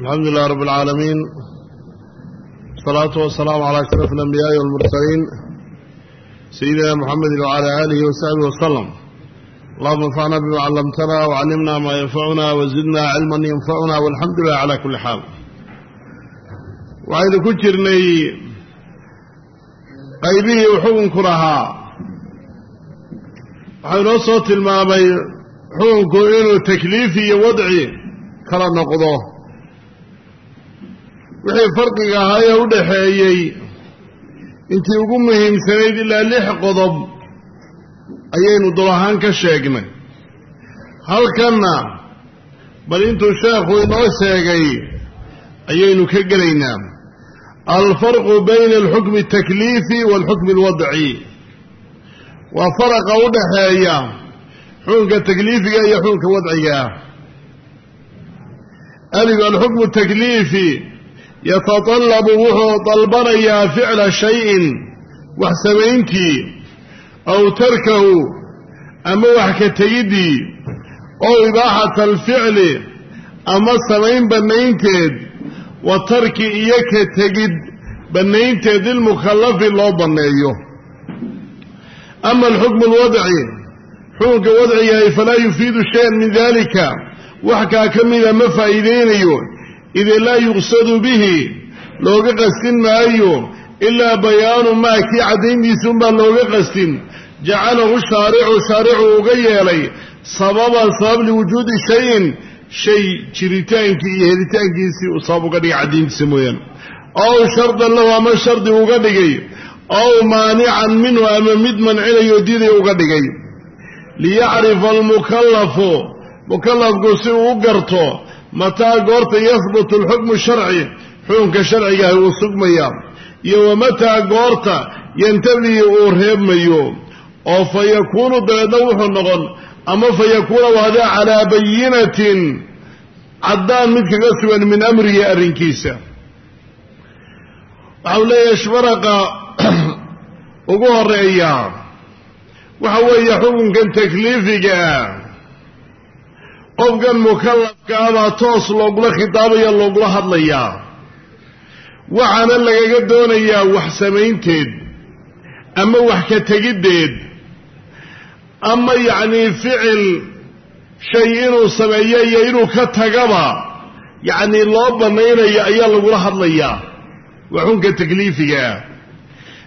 alxamdu lilah rab اlcaalamiin wasalaatu wasalaamu calaa ashraf اlambiyaai walmursaliin sayidina muxamedi wcalaa aalihi wasaxbihi wasalam allahuma anfacna bima callamtana wacallimna maa yanfacuna wazidna cilman yanfacuna walxamdu lilah cala kuli xaal waxaynu ku jirnay qaybihii uu xukunku lahaa. Waxaa inoo soo tilmaamay xukunku inuu takliifi iyo wadci kala noqdo wixii farqiga ahaa ee u dhaxeeyey intii ugu muhiimsanayd ilaa lix qodob ayaynu dul ahaan ka sheegnay. Halkanna bal intuu sheekhu inoo sheegay ayaynu ka gelaynaa. Alfarqu bayna alxukmi altakliifi waalxukmi alwadci waa faraqa u dhaxeeya xukunka takliifiga iyo xukunka wadciga. Alif alxukmu takliifi yatatallabu wuxuu dalbanayaa ficla shayin wax samayntii aw tarkahu ama wax ka tegiddii ow ibaaxata alficli ama samayn bannaynteed wa tarki iyo ka tegid bannaynteed lilmukhallafi loo banneeyo. Ama alxukmu alwadci xukunka wadcigahay falaa yufiidu shayan min dalika wax kaa ka mida ma faa'iidaynayo ide laa yuqsadu bihi looga qastin maayo ilaa bayaanu maa kii caddayntiisuunbaa looga qastin. Jacalahu shaaricu shaaricu uga yeelay sababan sabab liwujuudi shayin shay jiritaankii iyo helitaankiisii uu sabab uga dhigay caddayntiisa mooyaane. Ow shardan lahu ama shardi uga dhigay ow maanican minhu ama mid mancinayo diiday uga dhigay. Liyacrifa almukallafu mukallafku si uu u garto mataa goorta yahbutu alxukmu sharci xukunka sharcigaah uu sugmaya iyo wa mataa goorta yantadii uu reebmayo oo fa yakuunu dabeedna wuxuu noqon ama fa yakuuna wahdaa calaa bayinatin caddaan mid kaga sugan min amrihi arrinkiisa. Waxau leeyahay shbaraqa ugu horreeya waxa weeye xukunkan takliifiga ah qofkan mukallafka abaa toos loogula khitaabaya loogula hadlayaa waxaana lagaga doonayaa wax samaynteed ama wax ka tegiddeed ama yacnii ficil shay inuu sameeyo iyo inuu ka tagaba yacnii loo bannaynayo ayaa lagula hadlayaa waa xukunka takliifiga ah.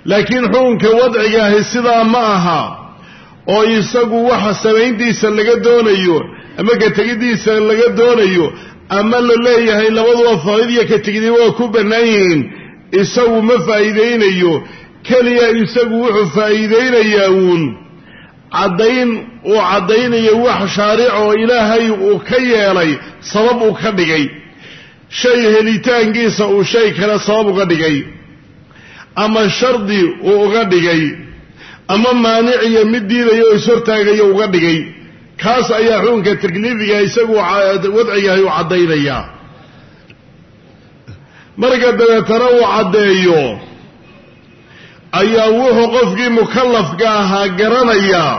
Laakiin xukunka wadciga ahi sidaa ma aha oo isagu waxa samayntiisa laga doonayo ama ka tegiddiisa laga doonayo ama la leeyahay labaduba farid iyo ka waa ku bannaan yihiin isagu ma faa'iidaynayo keliya isagu wuxuu faa'iidaynayaa uun. Caddayn uu caddaynayo wax shaaric oo ilaahay uu ka yeelay sabab uu ka dhigay. Shay helitaankiisa uu shay kale sabab uga dhigay. Ama shardi uu uga dhigay. Ama maanic iyo mid diidayo oo ishortaagayo uga dhigay kaas ayaa xukunka takliifiga isagu wadcigahay uu caddaynayaa marka dabeetana uu caddeeyo ayaa wuxuu qofkii mukallafka ahaa garanayaa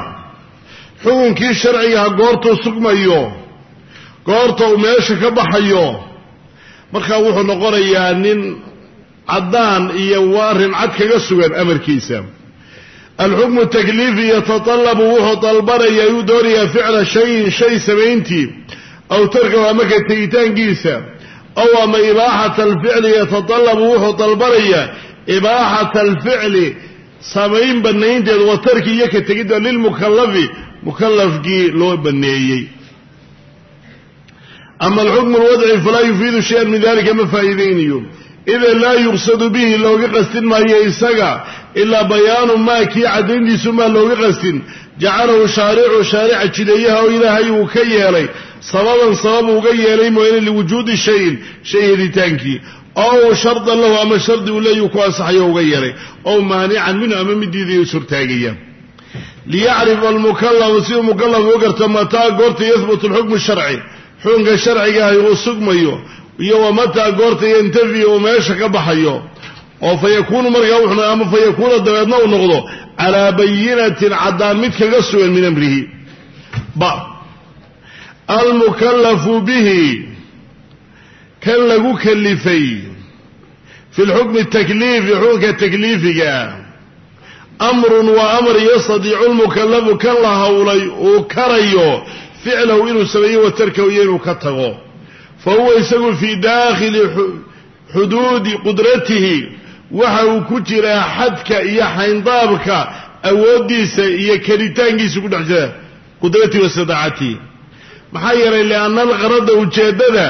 xukunkii sharcigaha goortuu sugmayo goorta uu meesha ka baxayo. Markaa wuxuu noqonayaa nin caddaan iyo arrin cad kaga sugan amarkiisa alxukmu takliifi yatatallabu wuxuu dalbanayaa yuu doonayaa ficla shayin shay samayntii aw tarkahu ama ka tegitaankiisa ow ama ibaaxata alficli yatatallabu wuxuu dalbanayaa ibaaxata alficli samayn bannaynteed wa tarki iyo ka tegidda lilmukallafi mukallafkii loo banneeyey ama alxukmu alwadci falaa yufiidu shayan min dalika ma faa'iidaynayo ida laa yuqsadu bihi looga qastin maayo isaga ilaa bayaanu maa kii caddayntiisumaa looga qastin. Jacalahu shaaricu shaarica jideeyaha oo ilaahay uu ka yeelay. Sababan sabab uga yeelay mooyane liwujuudi shayin shay helitaankii. Ow shardan lahu ama shardi uu leeyu ku ansaxayo uga yeelay. Ow maanican minhu ama mid diidayo liyacrifa almukallafu si uu mukallaf u garto mataa goorta yahbutu alxukmu sharci. Xukunka sharcigaahi uu sugmayo iyo wa mataa goorta yantafi uu meesha ka baxayo oo fa yakuunu markaa wuxuu ama fa yakuuna dabeedna uu noqdo calaa bayinatin caddaan mid kaga sugan min amrihi. Ba. Almukallafu bihi kan lagu kalifay fi lxukmi takliifi xukunka takliifiga amrun waa amar yastadiicu lmukallafu kan la hawlay uu karayo ficlahu inuu sameeyo wa tarkahu iyo inuu ka tago fa huwa isagu fii daakhili xuduudi qudratihi waxa uu ku jiraa xadka iyo xayndaabka awooddiisa iyo karitaankiisa ku dhex jira qudratihi wa istidaacatihi maxaa yeelay lianna alqarada ujeeddada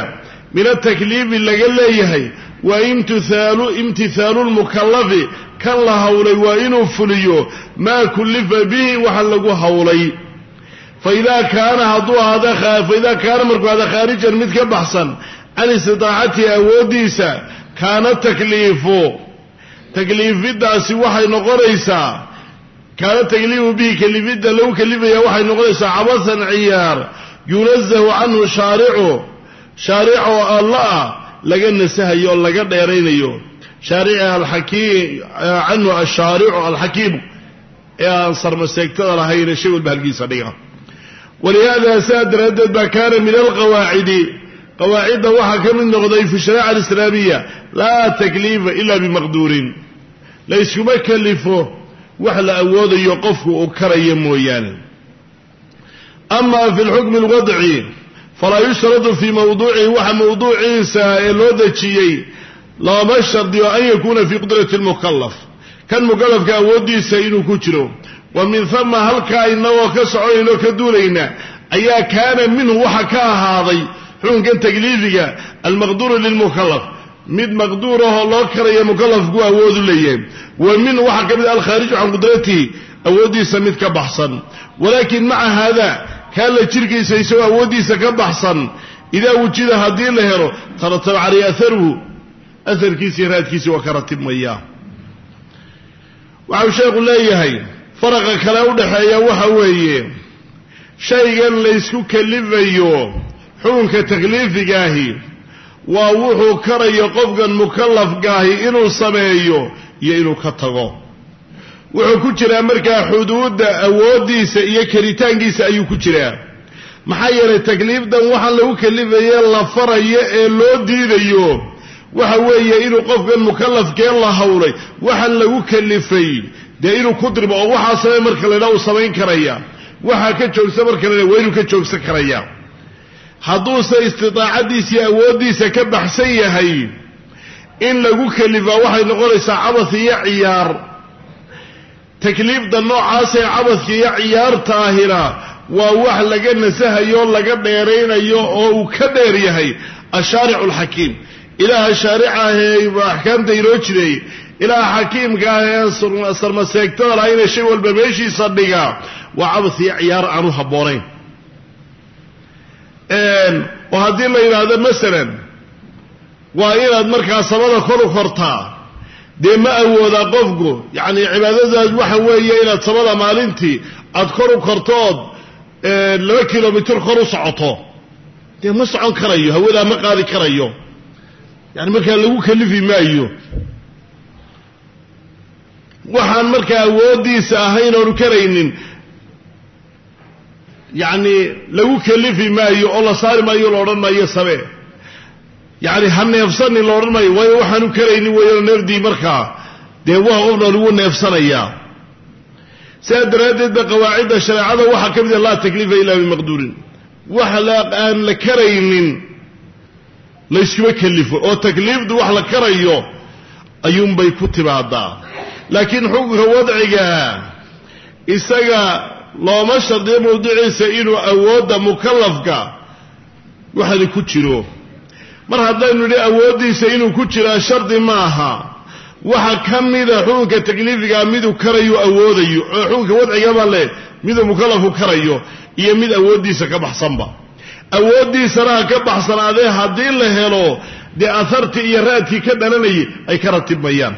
min atakliifi laga leeyahay waa imtihaalu lmukallafi kan la hawlay waa inuu fuliyo maa kullifa bihi waxa lagu hawlay faidaa kaana hadduu ahaada faidaa kaana markuu ahada khaarijan mid ka baxsan can istidaacatihi awooddiisa kaana takliifu takliifidaasi waxay noqonaysaa kaana takliifu bihi kalifidda lagu kalifaya waxay noqonaysaa cabasan ciyaar yunazahu canhu shaaricu shaaric oo alla ah laga nasahayo oo laga dheeraynayo shaarici alxakiim canhu ashaaricu alxakiimu ee aan sarmaseegtada lahayne shay walba halkiisa dhiga walihaada saa daraaddeed baa kaana min alqawaacidi qawaacidda waxaa ka mid noqday fi shariica alislaamiya laa takliifa ila bimaqduurin la yskuma kalifo wax la awoodayo qofku uu karayo mooyaane. ama fi lxukmi alwadci falaa yushradu fii mawduucihi waxa mawduuciisa ee loo dejiyey looma shardiyo an yakuuna fii qudrati lmukalaf kan mukalafka awooddiisa inuu ku jiro wa min hama halkaa inagoo ka soconayno ka duulayna ayaa kaana minhu waxa ka ahaaday xukunkan takliifiga almaqduuru lilmukalaf mid maqduurahoo loo karaya mukalafku awoodu leeyahay wa minhu waxaa ka mid alkhaariju can qudratihi awooddiisa mid ka baxsan. Walaakin maca haada kaa la jirkiisa isagoo awooddiisa ka baxsan idaa wujida haddii la helo tarataba caleyhi aharuhu aharkiisii raadkiisii waa ka ratibmaya waxau sheekhu leeyahay faraqa kale u dhexeeya waxa weeye shaygan laysku kalifayo xukunka takliifigaahi waa wuxuu karayo qofkan mukallafkaahi inuu sameeyo iyo inuu ka tago. Wuxuu ku jiraa markaa xuduudda awooddiisa iyo karitaankiisa ayuu ku jiraa. Maxaa yeelay takliifdan waxaan lagu kalifaye la farayo ee loo diidayo waxa weeye inuu qofkan mukallafkee la hawlay waxaan lagu kalifay dee inuu ku dirmo oo waxaa samey marka laydhaa uu samayn karaya. Waxaa ka joogsa marka laydhaa waa inuu ka joogsan karaya. Hadduuse istidaacaddiisa iyo awooddiisa ka baxsan yahay in lagu kalifaa waxay noqonaysaa cabas iyo ciyaar. Takliifda noocaasee cabadka iyo ciyaarta ahina waa wax laga nasahayo laga dheeraynayo oo uu ka dheer yahay. Ashaaricu alxakiim ilaaha shaarica ahee axkaamta inoo jiray ilaaha xakiimka ah ee sarmaseegtada laha inay shay walba meeshiisa dhiga waa cabas iyo ciyaar aan u habboonayn. Oo haddii la yidhaahdo masalan waa inaad markaa samada kor u kortaa. Dee ma awoodaa qofku yacni cibaadadaas waxa weeye inaad samada maalintii aad kor u kortood laba kilomitr kor u socoto. Dee ma socon karayo hawadaa ma qaadi karayo. Yani markaa lagu kalifi maayo waxaan markaa awooddiisa ahayn oonu karaynin. Yacni lagu kalifi maayo oo la saari maayo la odhan maayo samee yacni ha neefsani la odhan maayo waayo waxaanu karaynin weeyano neefdii markaa dee waa qofna lagu neefsanayaa sidaa daraaddeed ba qawaacidda shareecada waxaa ka mid a laa takliifa ilaa bimaqduurin. Wax aan la karaynin layskuma kalifo oo takliifdu wax la karayo ayuunbay ku timaadaa laakiin xukunka wadciga isaga looma shardiyo mawduciisa inuu awoodda mukallafka waxani ku jiro. Mar haddaynu nidhi awooddiisa inuu ku jiraa shardi maaha waxa ka mida xukunka takliifigaa miduu karayo awoodayo oo xukunka wadcigaba leh miduu mukallafku karayo iyo mid awooddiisa ka baxsanba. Awooddiisana ha ka baxsanaadee haddii la helo dee ahartii iyo raadkii ka dhalanayay ay ka ratibmayaan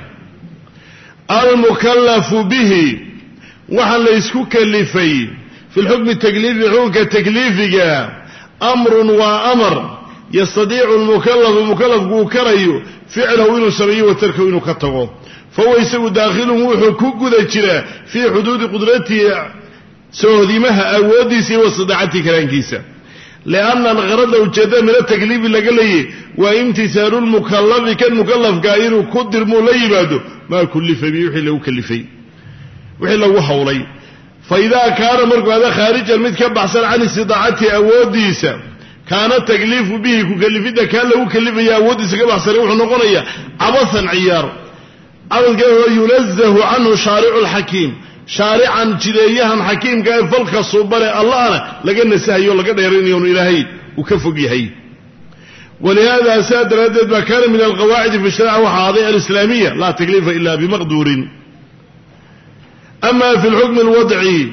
almukallafu bihi. Waxaa la ysku kalifay. Fi lxukmi takliifi xukunka takliifiga amrun waa amar. Yastadiicu lmukallafu mukallafku uu karayo. Ficlahu inuu sameeyo wa tarkahu inuu ka tago. Fahuwa isagu daakhilun wuxuu ku guda jiraa fii xuduudi qudratihi sohdimaha awooddiisa iyo wastidaacatihi karaankiisa lianna algarada ujeedada min atakliifi laga leeyay waa imtisaalu lmukalafi kan mukalafkaa inuu ku dirmuu la yimaado maa kullifa bi wixii lagu kalifay wixii lagu hawlay fa idaa kaana markuu ada khaarijan mid ka baxsan can istidaacati awooddiisa kaana takliifu bihi ku kalifidda kaa lagu kalifaya awooddiisa ka baxsana wuxuu noqonayaa cabahan ciyaar cabadka yunazahu canhu shaaricu shaarican jideeyahan xakiimka ee falka suubale allahna laga nasahayo laga dheeraynayo inu ilaahay uu ka fog yahay. Walihaada saa daraaddeed baa kaana min alqawaacidi fi sharica waxa aday alislaamiya laa takliifa ila bimaqduurin. Ama fi lxukmi alwadci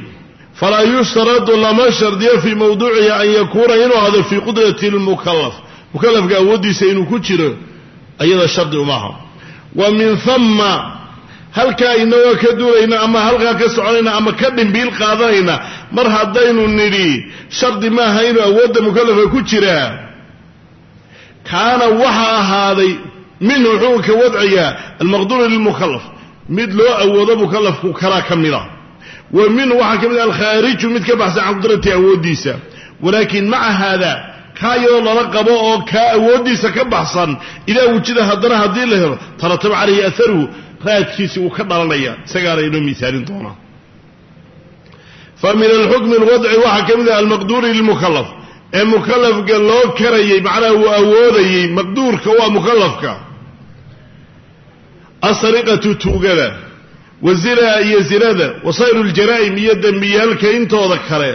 falaa yushtaradu lama shardiyo fii mawduucihi an yakuuna inuu ahdo fii qudrati lmukalaf mukalafka awooddiisa inuu ku jiro ayada shardi umaha wa min hama halkaa inagoo ka duulayna ama halkaa ka soconayna ama ka dhimbiil qaadanayna mar haddaynu nidhi shardi maaha inuu awoodda mukalafka ku jiraa kaana waxa ahaaday minhu xukunka wadciga almaqduuru lilmukalaf mid loo awoodo mukalafku kalaa ka mida. Wa minhu waxaa ka mid a alkhaariju mid ka baxsan can qudrati awooddiisa. Walaakin maca haada kaa iyadoo lala qabo oo kaa awooddiisa ka baxsan idaa wujida haddana haddii la helo tarataba calayhi aharuhu raadkiisi uu ka dhalanaya isagaana inoo miisaalin doonaa fa min alxukmi alwadci waxaa ka mid ah almaqduuri lilmukalaf ee mukalafka loo karayay macnaha uu awoodayey maqduurka waa mukalafka asariqatu tuugada wa zinaa iyo zinada wa sayru ljaraa'im iyo dembiyaalka intooda kale.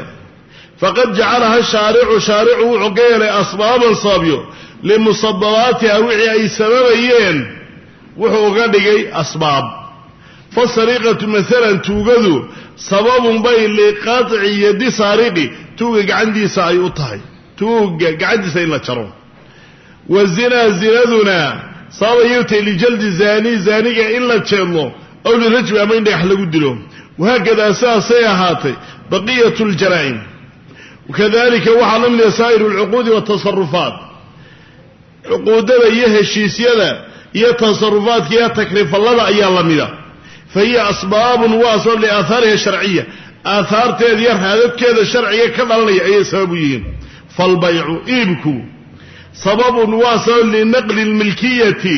Faqad jacalaha shaaricu shaaricu wuxuu ka yeelay asbaaban sababyo limusababaatiha wixii ay sababayeen wuxuu uga dhigay asbaab. Fasariqatu maalan tuugadu sababun bay liqaطci yadi saariqi tuuga gacantiisa ay u tahay. Tuuga gacantiisa in la jaro. Wa zinaa zinaduna sabab ayay u tahay lijaldi zaani zaaniga in la jeedlo aw lirajmi ama in dhagax lagu dilo. Wahaakadaa sidaasay ahaatay baqiyat ljaraa'im wakadalika waxaa la mida saa'ir alcuquudi watasarufaat cuquudada iyo heshiisyada iyo tasarufaadka iyo takrifallada ayaa la mida. Fa hiya asbaabun waa asbaab liaahaariha sharciya aahaarteeda iyo raadadkeeda sharciga ka dhalanaya ayay sabab u yihiin. Falbaycu iibku. Sababun waa sabab linaqli lmilkiyati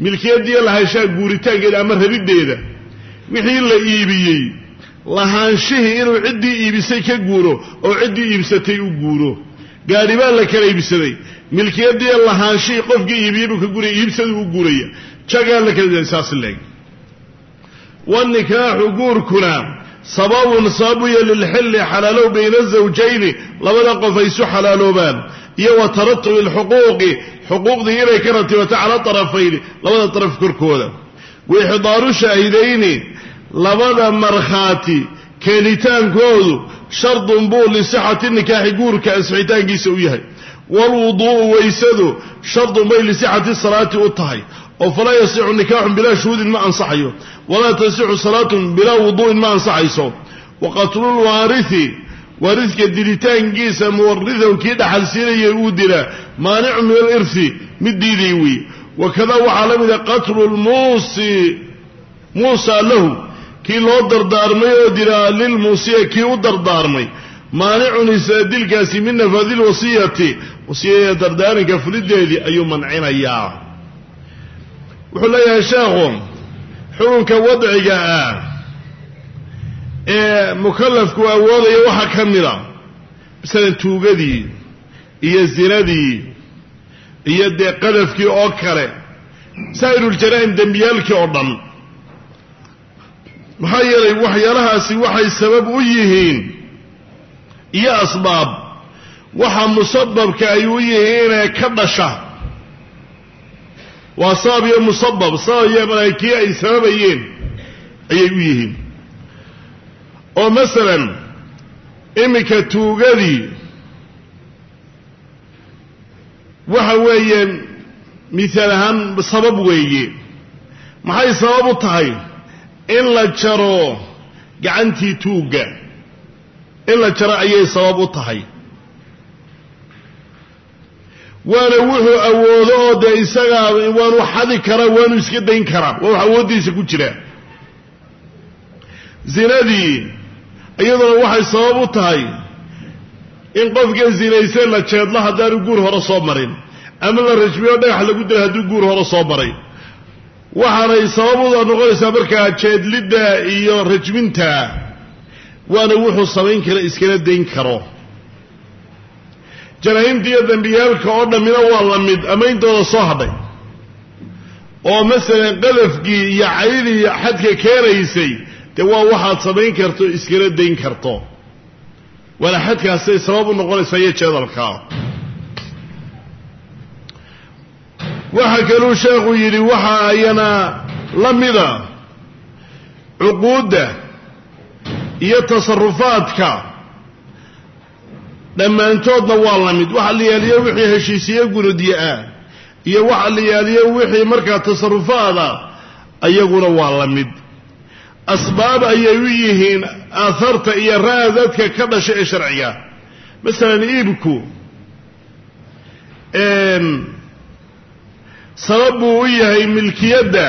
milkiyadiiyo lahaanshaha guuritaankeeda ama rabiddeeda. Wixii la iibiyey lahaanshihii inuu ciddii iibisay ka guuro oo ciddii iibsatay u guuro gaadhi baa la kala iibsaday. Milkiyadiiyo lahaanshihii qofkii iibiyey buu ka guuraya iibsaduu u guuraya jagaa la kala saas leeg. Wanikaaxu guurkuna sababun sababuya lilxilli xalaalow bayna zawjayni labada qof ay isu xalaaloobaan. Iyo wa taratubi alxuquuqi xuquuqdii inay ka ratibato cala tarafayni labada daraf korkooda. Wa ixdaaru shaahidayni labada markhaati keenitaankoodu shardun buu lisixati nikaaxi guurka ansixitaankiisa u yahay. Waalwuduu'u waysadu shardun bay lisixati salaati u tahay. Oo falaa yasixu nikaaxun bilaa shuhuudin ma ansaxayo. Walaa tasixu salaatun bilaa wuduu'in ma ansaxayso. Wa qatlulwaarithi waaridka dilitaankiisa muwaridahu kii dhaxalsiinaya uu dilaa maanicu min alirhi mid diiday wey wakada waxaa la mida qatlu lmuusi muusa lahu kii loo dardaarmay oo dilaa lilmuusiya kii u dardaarmay. Maanicun isla dilkaasi min nafaadi lwasiyati wasiyada dardaaranka fulideedii ayuu mancinayaa. Wuxuu leeyahay sheekhu xukunka wadciga ah ee mukalafku awoodaya waxaa ka mida masalan tuugadii iyo zinadii iyo dee qadafkii oo kale. Saa'iruljaraa'im dembiyaalkii oo dhan maxaa yeelay waxyaalahaasi waxay sabab u yihiin iyo asbaab. Waxa musababka ay u yihiinee ka dhasha. Waa sabab iyo musabab sabab iyo malaa'ikii ay sababayeen ayay u yihiin. Oo masalan iminka tuugadii waxa weeye misaal ahaan sabab weeye. Maxay sabab u tahay in la jaro gacantii tuugga in la jaro ayay sabab u tahay. Waana wuxuu awoodo oo dee isagaa waanu xadi karaa waanu iska dayn karaa. Waa wax awooddiisa ku jira. Zinadii iyaduna waxay sabab u tahay in qofka zinaysay la jeedlo haddaanu guur hore soo marin. Ama la rajmiyo dhagax lagu dilo hadduu guur hore soo maray waxaanay sababuda noqonaysaa markaa jeedlidda iyo rajminta waana wuxuu samayn kara iskana dayn karo. Jaraahimta iyo dembiyaalka oo dhammina waa la mid ama intooda soo hadhay. Oo masalan qadafkii iyo caydii xadka keenaysay dee waa waxaad samayn karto iskana dayn karto. Waana xadkaasay sabab u noqonaysaa iyo jeedalkaa waxaa kaluu sheekhu yidhi waxa ayana la mida cuquudda iyo tasarufaadka dhammaantoodna waa la mid. Waxa la yaaliyo wixii heshiisiye gunudye ah iyo waxa la yaaliyo wixii markaa tasarufaada ayaguna waa la mid. Asbaab ayay u yihiin aaharta iyo raadadka ka dhasha ee sharciga. Masalan iibku sabab buu u yahay milkiyadda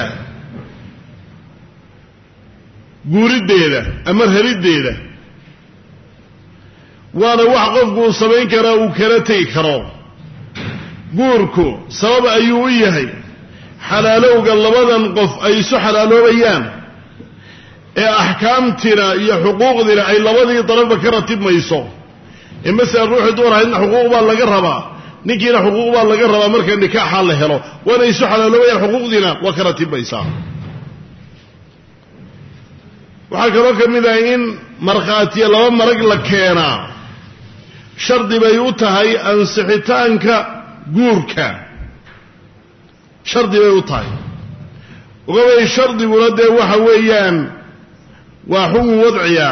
guuriddeeda ama rariddeeda waana wax qofku uu samayn karaa uu kala tegi karo. Guurku sabab ayuu u yahay xalaalowga labadan qof ay isu xalaaloobayaan ee axkaamtina iyo xuquuqdina ay labadii darafba ka ratibmayso. Ee masalan ruuxii dumar ahaydna xuquuq baa laga rabaa ninkiina xuquuq baa laga rabaa marka nikaaxaa la helo. Waana isu xalaaloobayaan xuquuqdiina waa ka ratibmaysaa waxaa kaloo ka mid ah in markhaatiya laba marag la keenaa. Shardi bay u tahay ansixitaanka guurka. Shardi bay u tahay. Ogabay shardiguna dee waxa weeyaan waa xukun wadciya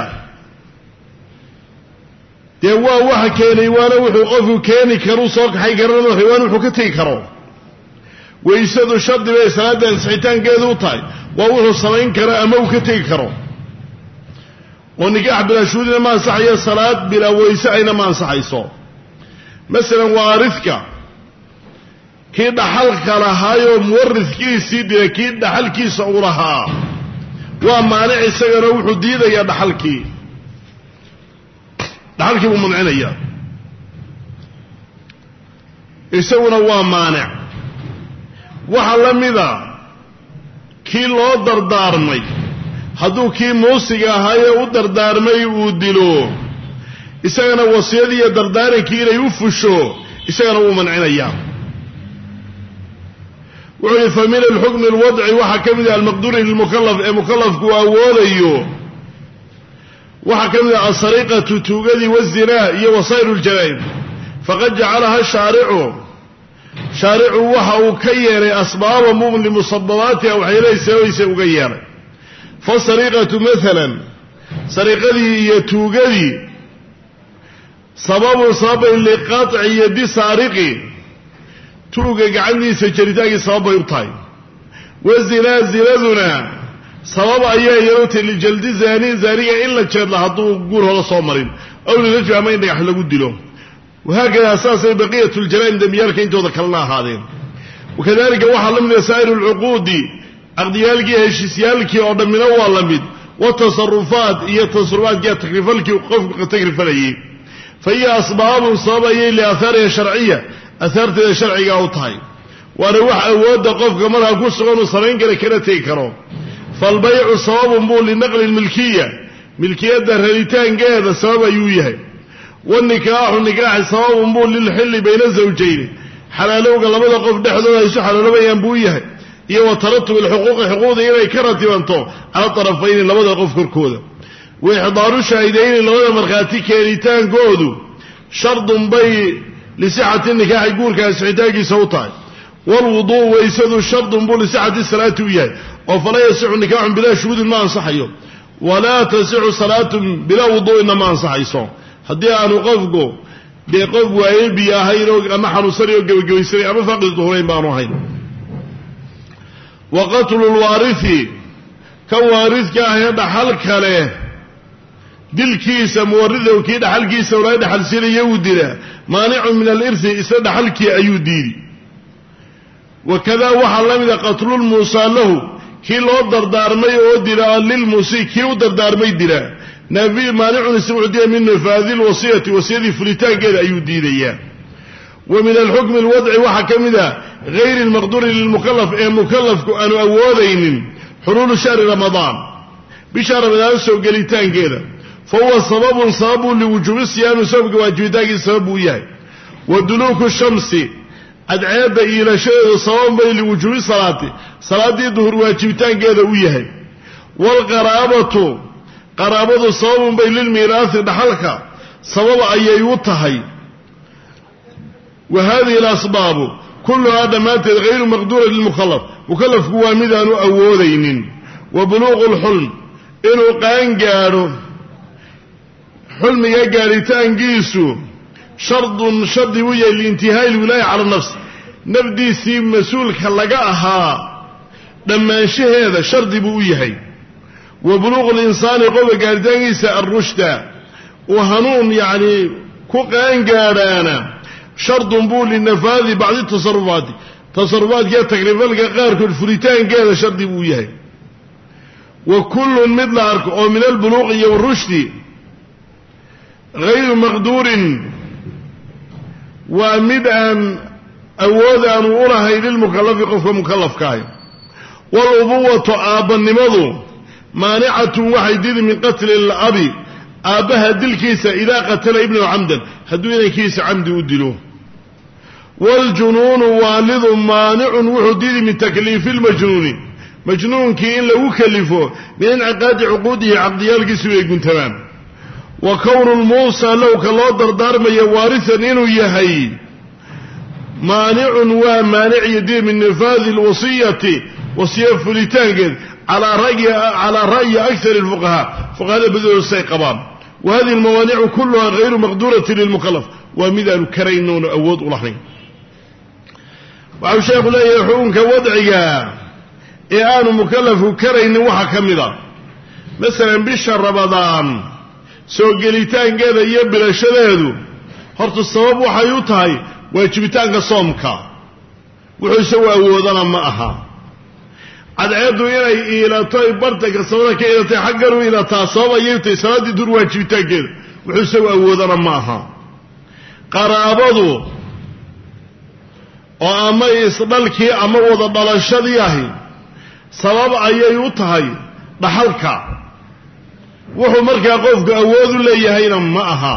dee waa waxa keenay waana wuxuu qofku keeni karu soo kaxay karana waana wuxuu ka tegi karo. Waysadu shardi bay salaadda ansixitaankeedu u tahay. Waa wuxuu samayn karo ama uu ka tegi karo. Oo nikaax bilaa shuhuudina ma ansaxayo salaad bilaa weyse ayna ma ansaxayso. Masalan waarifka kii dhaxalka lahaayoo muwarifkiisii dila kii dhaxalkiisa uu lahaa. Waa maanic isagana wuxuu diidayaa dhaxalkii dhaxalkii buu mancinaya isaguna waa maanic. Waxaa la mida kii loo dardaarmay hadduu kii muusiga ahaayee u dardaarmay uu dilo isagana wasiyadii iyo dardaarankii inay u fusho isagana wuu mancinayaa. Wuxuu yihi fa min alxukmi alwadci waxaa ka mid ah almaqduuri lilmukalaf ee mukalafku awoodayo waxaa ka mid ah asariqatu tuugadii wazinaa iyo wasayru ljaraa'im faqad jacalaha shaaricu. Shaaricu waxa uu ka yeelay asbaaba mum limusababaatiha waxyaalahay sababaysa uga yeelay. Fasariqatu maalan sariqadii iyo tuugadii sababun sababay liqaطci yadi saariqi tuuga gacantiisa jaritaankii sabab bay u tahay. Wazinaa zinaduna sabab ayaa yarotay lijaldi zaani zaaniga in la jeedla hadduu guur hore soo marin. Aw lirajul ama in dhagax lagu dilo. Wahaakada saasay baqiyat ljaraa'im dembiyaalka intooda kalena ahaadeen. Wakadalika waxaa la mid ah saa'iru lcuquudi caqdiyaalkii heshiisyaalkii oo dhammina waa la mid. Watasarufaat iyo tasarufaadkii takrifalkii qofku takrifalayay fa hiya asbaabun sabab ayay liaahaariha sharciya aahaarteeda sharcigaa u tahay. Waana wax awoodda qofka markaa ku sugan uu samayn kara kana tegi karo faalbaycu sababun buu linaqli lmilkiya milkiyadda raritaankeeda sabab ayuu yahay. Wanikaaxu nikaaxi sababun buu lilxilli bayna zawjayni. Xalaalowga labada qof dhexdooda ay isu xalaalobayaan buu yahay. Iyo wa taratub alxuquuqi xuquuqda inay ka ratibanto cala tarafayni labada qof korkooda. Wa ixdaaru shaahidayni labada markhaati keenitaankoodu shardun bay lisixati nikaaxi guurka ansixitaankiisa u tahay. Waalwuduu waysadu shardun buu lisixati salaati u yahay oo falaa yasixu nikaaxun bilaa shuhuudin ma ansaxayo. Walaa tasixu salaatun bilaa wuduu'ina ma ansaxayso. Haddii aanu qofku dee qof waaye biyo ahayn oo ama xanuunsanay oo gebagabaysanay ama faqid duhurayn baanu ahayn. Wa qatlu lwaarithi kan waaridka ahee dhaxal kale dilkiisa muwaridow kii dhaxalkiisa walaa dhaxalsinaya uu dilaa maanicun min alirhi isla dhaxalkii ayuu diidi. Wakadaa waxaa la mida qatlulmuusaa lahu kii loo dardaarmay oo dilaa lilmusi kii u dardaarmay nabi maanicun isagu diya min nafaadi lwasiyati wasiyadii fulitaankeeda ayuu diidayaa. Wa min alxukmi alwadci waxaa ka mid a gayri lmaqduuri lilmukalaf ee mukalafku aanu awoodaynin xuluulu shahri ramadaan bisha ramadaan soo gelitaankeeda. Fa huwa sababun sababun liwujuubi siyaami soomka waajibitaankiisa sabab buu yahay. Wa duluuku shamsi cadceedda iilashadeedu sababan bay liwujuubi salaati. Salaaddii duhur waajibitaankeeda u yahay. Waalqaraabatu qaraabadu sababun bay lilmiiraasi dhaxalka. Sabab ayay u tahay. Wa hadihi alasbaabu kulluhaa dhammaanteed hayru maqduura lilmukalaf mukalafku waa midaanu awoodaynin. Wa buluuqu lxulm inuu qaangaadho xulmiga gaadhitaankiisu shardun shardi u yahay liintihaa'i lwilaaya cala nafs nafdiisii mas'uulka laga ahaa dhammaanshaheeda shardi buu u yahay. Wa buluuqu linsaani qofka gaadhitaankiisa alrushda uu hanuun yacnii ku qaangaadhaana shardun buu linafaadi bacdi tasarufaati. Tasarufaadkiiyo takrifalka qaarkood furitaankeeda shardi buu yahay. Wa kullun mid la arko oo min albuluuqi iyo warushdi hayru maqduurin waa mid aan awood aanu ulahayn lilmukalafi qofka mukalafkaahi walubuwatu aabbannimadu maanicatun waxay didi min qatli labi aabbaha dilkiisa idaa qatala ibnahu camdan hadduu inankiisa camdi u dilo. Waaljunuunu waalidu maanicun wuxuu didi min takliifi lmajnuuni majnuunkii in lagu kalifo min inciqaadi cuquudihi caqdiyaalkiisu ay guntamaan wa kownu lmuusa lowka loo dardaarmaya waarisan inuu yahay. Maanicun waa maanic yadii min nifaadi lwasiyati wasiya fulitaankeed calaa ra'yi akar lfuqahaa fuqahada badooda say qabaan. Wa hadihi lmawaanicu kulluha hayru maqduurati lilmukalaf waa mid aanu karaynoonu awood u lahayn. Waxau sheekhu leeyahay xukunka wadciga ee aanu mukalafku karaynin waxaa ka mid a. Masalan bisha ramadaan soo gelitaankeeda iyo bilashadeedu horta sabab waxay u tahay waajibitaanka soomka. Wuxuu isagu awoodana ma aha. Cadceeddu inay iilato ay bartanka sabada ka iilatay xaggan u iilataa sabab ayay tahay salaaddii dur waajibitaankeeda. Wuxuu isagu awoodana ma aha. Qaraabadu oo ama isdhalkii ama wada dhalashadii ahi sabab ayay u tahay dhaxalka wuxuu markaa qofku awood u leeyahayna ma aha.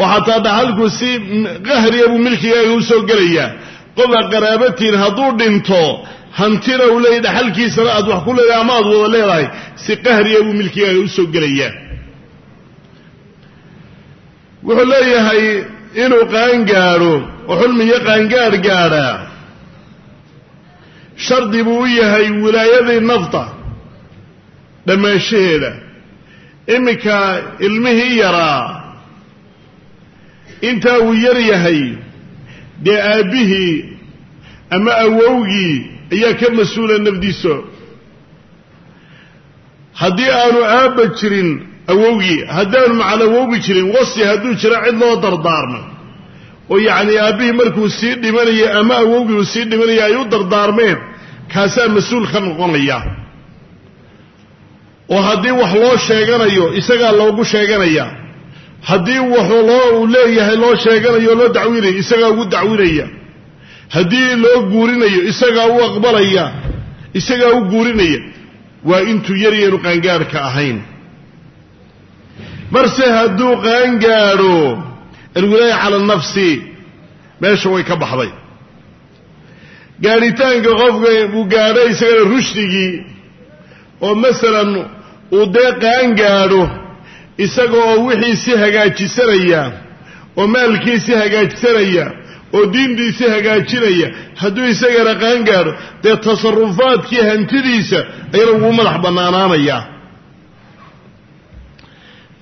Oo xataa dhaxalku si qahriya buu milkigaaga u soo gelayaa qofka qaraabatiin hadduu dhinto hantina uu leeyahy dhaxalkiisana aad wax ku leedahay ama aad wada leedahay si qahriya buu milkigaaga u soo gelayaa wuxuu leeyahay inuu qaangaadho oo xulmiyo qaangaadh gaadhaa. Shardi buu u yahay wilaayadii nafta dhammaanshaheeda iminka ilmihii yaraa intaa uu yar yahay dee aabbihii ama awowgii ayaa ka mas'uula nafdiisa haddii aanu aabba jirin awowgii haddaanu macal awowgi jirin wasi hadduu jiro cid loo dardaarmay oo yacnii aabbihii markuu sii dhimanayay ama awowgii uu sii dhimanaya ay u dardaarmeen kaasaa mas'uul ka noqonaya oo haddii wax loo sheeganayo isagaa loogu sheeganaya. Haddii wax loo uu leeyahay loo sheeganayo o loo dacwinayo isagaa ugu dacwinaya. Haddii loo guurinayo isagaa u aqbalaya isagaa u guurinaya. Waa intuu yaryaenu qaangaadhka ahayn. Marse hadduu qaangaadho alwilaaya cala nafsi meesha way ka baxday. Gaadhitaanka qofka uu gaadho isagana rushdigii oo masalan uu dee qaangaadho isaga oo wixiisii hagaajisanaya oo maalkiisii hagaajisanaya oo diintiisii hagaajinaya hadduu isagana qaangaadho dee tasarufaadkii hantidiisa ayana wuu madax bannaanaanayaa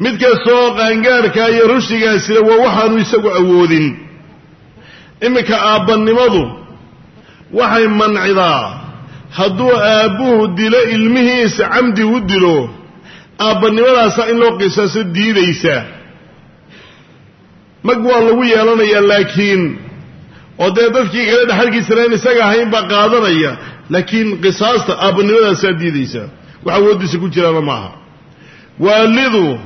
mid kastaoo qaangaadhka iyo rushdigaasina waa waxaanu isagu awoodin. Iminka aabbannimadu waxay mancidaa hadduu aabbuhu dilo ilmihiisa camdi u dilo aabbannimadaasa in loo qisaaso diidaysa. Mag waa lagu yeelanayaa laakiin oo dee dadkii kale dhexalkiisana in isaga ahayn baa qaadanaya laakiin qisaasta aabbannimadaasaa diidaysa. Wax awooddiisa ku jiraana maaha. Waalidu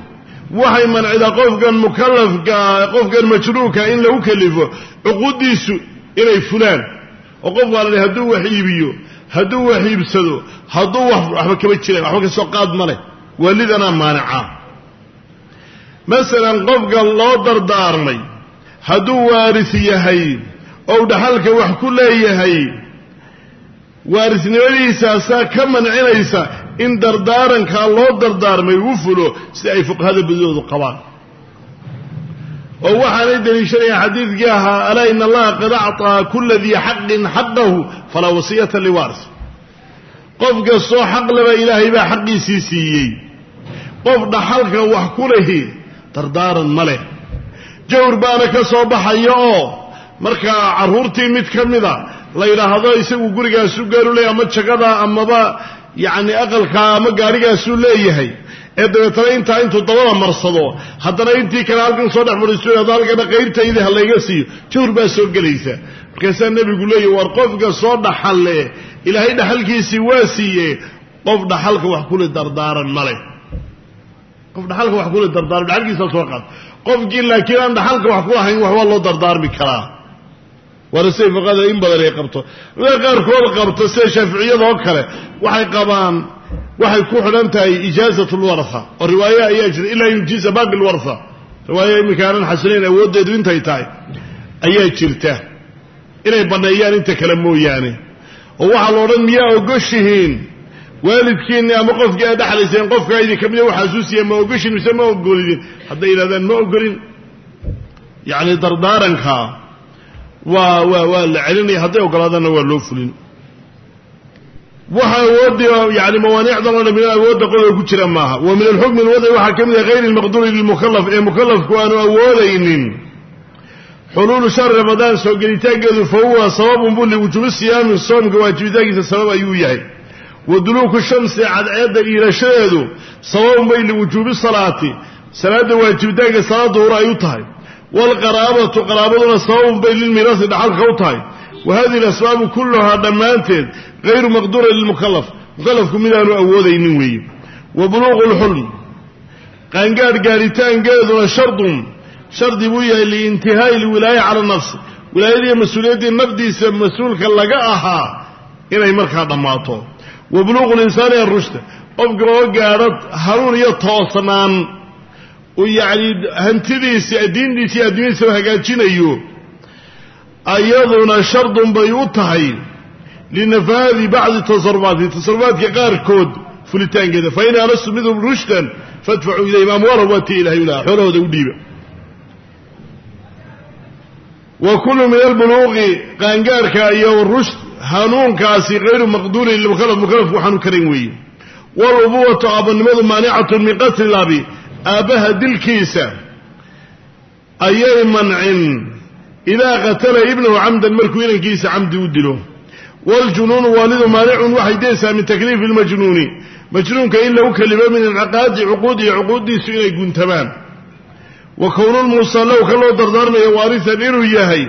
waxay mancidaa qofkan mukalafka qofkan majruurka in lagu kelifo cuquuddiisu inay fulaan. Oo qof waa la hadduu wax iibiyo hadduu wax iibsado hadduu waxba kama jiraan waxba ka soo qaad ma leh. Waalidanaa maanica masalan qofka loo dardaarmay hadduu waaris yahay ou dhaxalka wax ku leeyahay waarisnimadiisaasaa ka mancinaysa in dardaarankaa loo dardaarmay uu fulo sida ay fuqahada badidoodu qabaan oo waxaanay deliishanayaan xadiidkii ahaa alaa ina allaha qad acطaa kula dii xaqin xaqahu falaa wasiyata liwaris qof kastoo xaq leba ilaahay baa xaqiisii siiyey. Qof dhaxalka wax ku lehi dardaaran ma leh. Jawr baana ka soo baxaya oo markaa carruurtii mid ka mida la yidhaahdo isagu gurigaasu gaaru leeyahy ama jagadaa amaba yacni aqalkaa ama gaarigaasuu leeyahay ee dabeetana intaa intuu dabada marsado haddana intii kale halkan soo dhex fadhiisto hada halkana ha layga siiyo jawr baa soo gelaysa. Markaasaa nebigu leeyahy war qofka soo dhaxalle ilaahay dhaxalkiisii waa siiye qof dhaxalka wax kule dardaaran ma leh. Qof dhaxalka wax kule dardaaran dhaxalkiisa soo qaad. Qofkii laakiin aan dhaxalka wax ku lahayn loo dardaarmi karaa. Waana siday fuqada in badan ay qabto. Qaarkood qabto sida shaaficiyada oo kale waxay qabaan waxay ku xidhan tahay ijaazat lwaratha oo riwaaya ayaa jira ilaa yujiza baaqi lwaratha riwaaya iminka aanan xasilayn awooddeedu intay tahay ayaa jirta. Inay banneeyaan inta kale mooyaane. Oo waxaa la odhan miyaa ogoshihiin? Waalidkiinni ama qofkii aad dhexlayseen qofkaa idin kamida waxaasuusiya ma ogoshin mise ma ogolidin? Hadday yidhahdaan ma ogolin. Yacni dardaaranka waa waa waa la celinaya hadday ogolaadaanna waa loo fulin waxa awoodii yani mawaanicdan o dhan min awoodda qodobka ku jira maaha wa min alxukmi alwadci waxaa ka mid ah hayri lmaqduuri lilmukalaf ee mukalafku aanu awoodaynin xuluulu shahri ramadaan soo gelitaankeedu fa huwa sababun bu liwujuubi siyaami soomka waajibitaankiisa sabab ayuu yahay wa duluuku shamsi cadceedda iirashadeedu sababun bay liwujuubi salaati salaadda waajibitaanka salaad duhur ay u tahay waalqaraabatu qaraabaduna sababun bay lilmiiraasi dhaxalka u tahay wa hadihi alasbaabu kulluhaa dhammaanteed hayru maqduura lilmukalaf mukalafku midaanu awoodaynin weeye. Wa buluuqu lxulm qaangaadh gaaritaankeeduna shardun. Shardi buu yahay liintihaa'i lwilaaya cala nafsi. Wilaayadiiyo mas'uuliyaddii nafdiisa mas'uulka laga ahaa inay markaa dhammaato. Wa buluuqu linsaani arushda qofka oo gaadho hanuun iyo toosnaan. Uu yacni hantidiisii diintiisii adduunyadiisaba hagaajinayo ayaduna shardun bay u tahay linafaadi bacdi tasarufaati. Tasarufaadka qaarkood fulitaankeeda fa in anastu minhum rushdan fadfacuu ilayhim amwaalahum waa tii ilahay ulaha xoolahooda u dhiiba. Wa kullu min albuluuqi qaangaarka iyo rushd hanuunkaasi hayru maqduurin limukalaf mukalafku waxaanu karayn weeye. Walubuwatu aabanimadu maanicatun min qatli labi aabbaha dilkiisa ayay mancin idaa qatala ibnahu camdan markuu inankiisa camdi u dilo waaljunuunu waalidu maanicun waxay daysaa min takliifi lmajnuuni majnuunka in lagu kelimo min inciqaadi cuquudihi cuquuddiisu inay guntamaan wa kownulmusallow ka loo dardaarmayo waarisan inuu yahay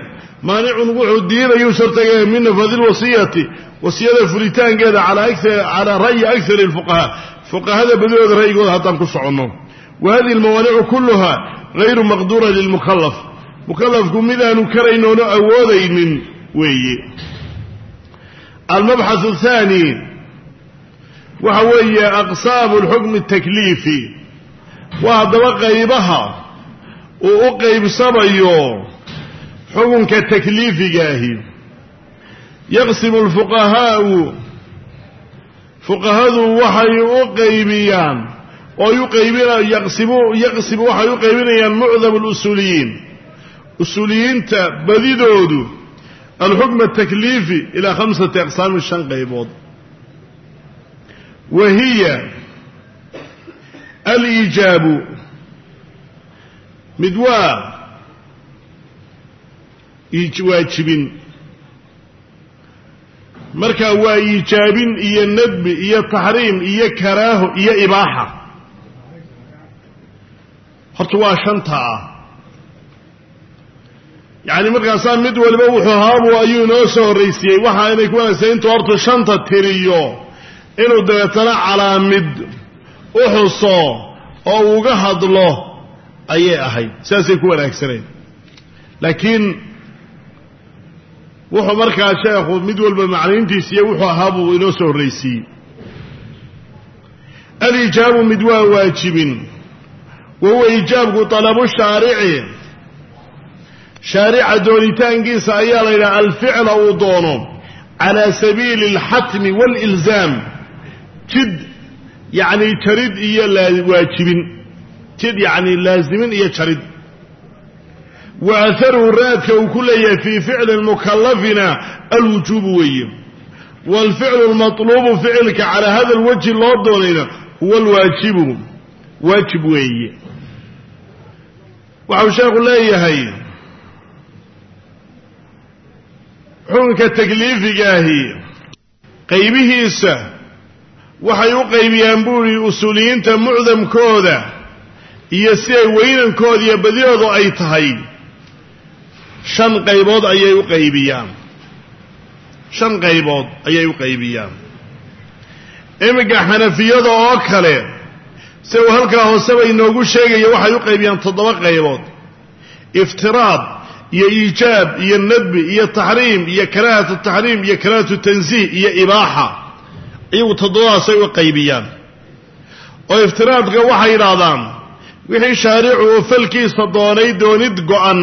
maanicun wuxuu diidayuu shartagaya min nafadi lwasiyati wasiyada fulitaankeeda calaa ra'yi akari lfuqahaa fuqahada badidooda ra'yigooda haddaan ku soconno wa hadihi almawaanicu kulluha hayru maqduura lilmukalaf mukalafku midaanu karayn oonu awoodaynin weeye. Almabxath athani waxa weeye aqsaamu lxukmi اtakliifi waa haddaba qaybaha uu u qaybsamayo xukunka takliifigaahi. Yaqsimu lfuqahaau fuqahadu waxay u qaybiyaan oo yaqsimu waxay u qaybinayaan mucdam اlusuuliyiin usuuliyiinta badidoodu alxukm atakliifi ilaa khamsati aqsaamin shan qaybood. Wa hiya aliijaabu mid waa waajibin. Markaa waa iijaabin iyo nadbi iyo taxriim iyo karaaho iyo ibaaxa. Horta waa shanta ah yacni markaasaa mid waliba wuxuu haabu ayuu inoo soo horraysiiyey waxa inay ku wanaagsan intuu horta shanta tiriyo. Inuu dabeetana calaamid u xuso oo uga hadlo ayay ahayd. Sidaasay ku wanaagsaneen. Laakiin wuxuu markaa sheekhu mid walba macnayntiisiiyo wuxuu ahaa buu inoo soo horraysiiyey alijaabu mid waa waajibin. Wa huwa ijaabku talabu shaarici shaarica doonitaankiisa ayaa la yidhaha alficla uu doono calaa sabiili alxatmi waalilzaam jid yacni jarid iyo waajibin jid yacni laazimin iyo jarid. Wa aharuhu raadka uu ku leeyahay fii ficli mukallafina alwujuubu weeye. Waalficlu lmatluubu ficilka calaa hada alwajhi loo doonayna huwa alwaajibu. Waajib weeye. Waxau sheekhu leeyahay xukunka takliifigaahi qaybihiisa waxay u qaybiyaan buuri usuuliyiinta mucdamkooda iyo siday weynankooda iyo badiyoodu ay tahay. Shan qaybood ayay u qaybiyaan. Shan qaybood ayay u qaybiyaan. Iminka xanafiyada oo kale si uu halkaa hooseba inoogu sheegayo waxay u qaybiyaan toddoba qaybood. Iftiraad iyo iijaab iyo nadbi iyo taxriim iyo karaahatu taxriim iyo karaahatu tansiih iyo ibaaxa. Iyagu toddobadaasay u qaybiyaan. Oo iftiraadka waxay yidhaahdaan wixii shaaricu falkiisa doonay doonid go'an.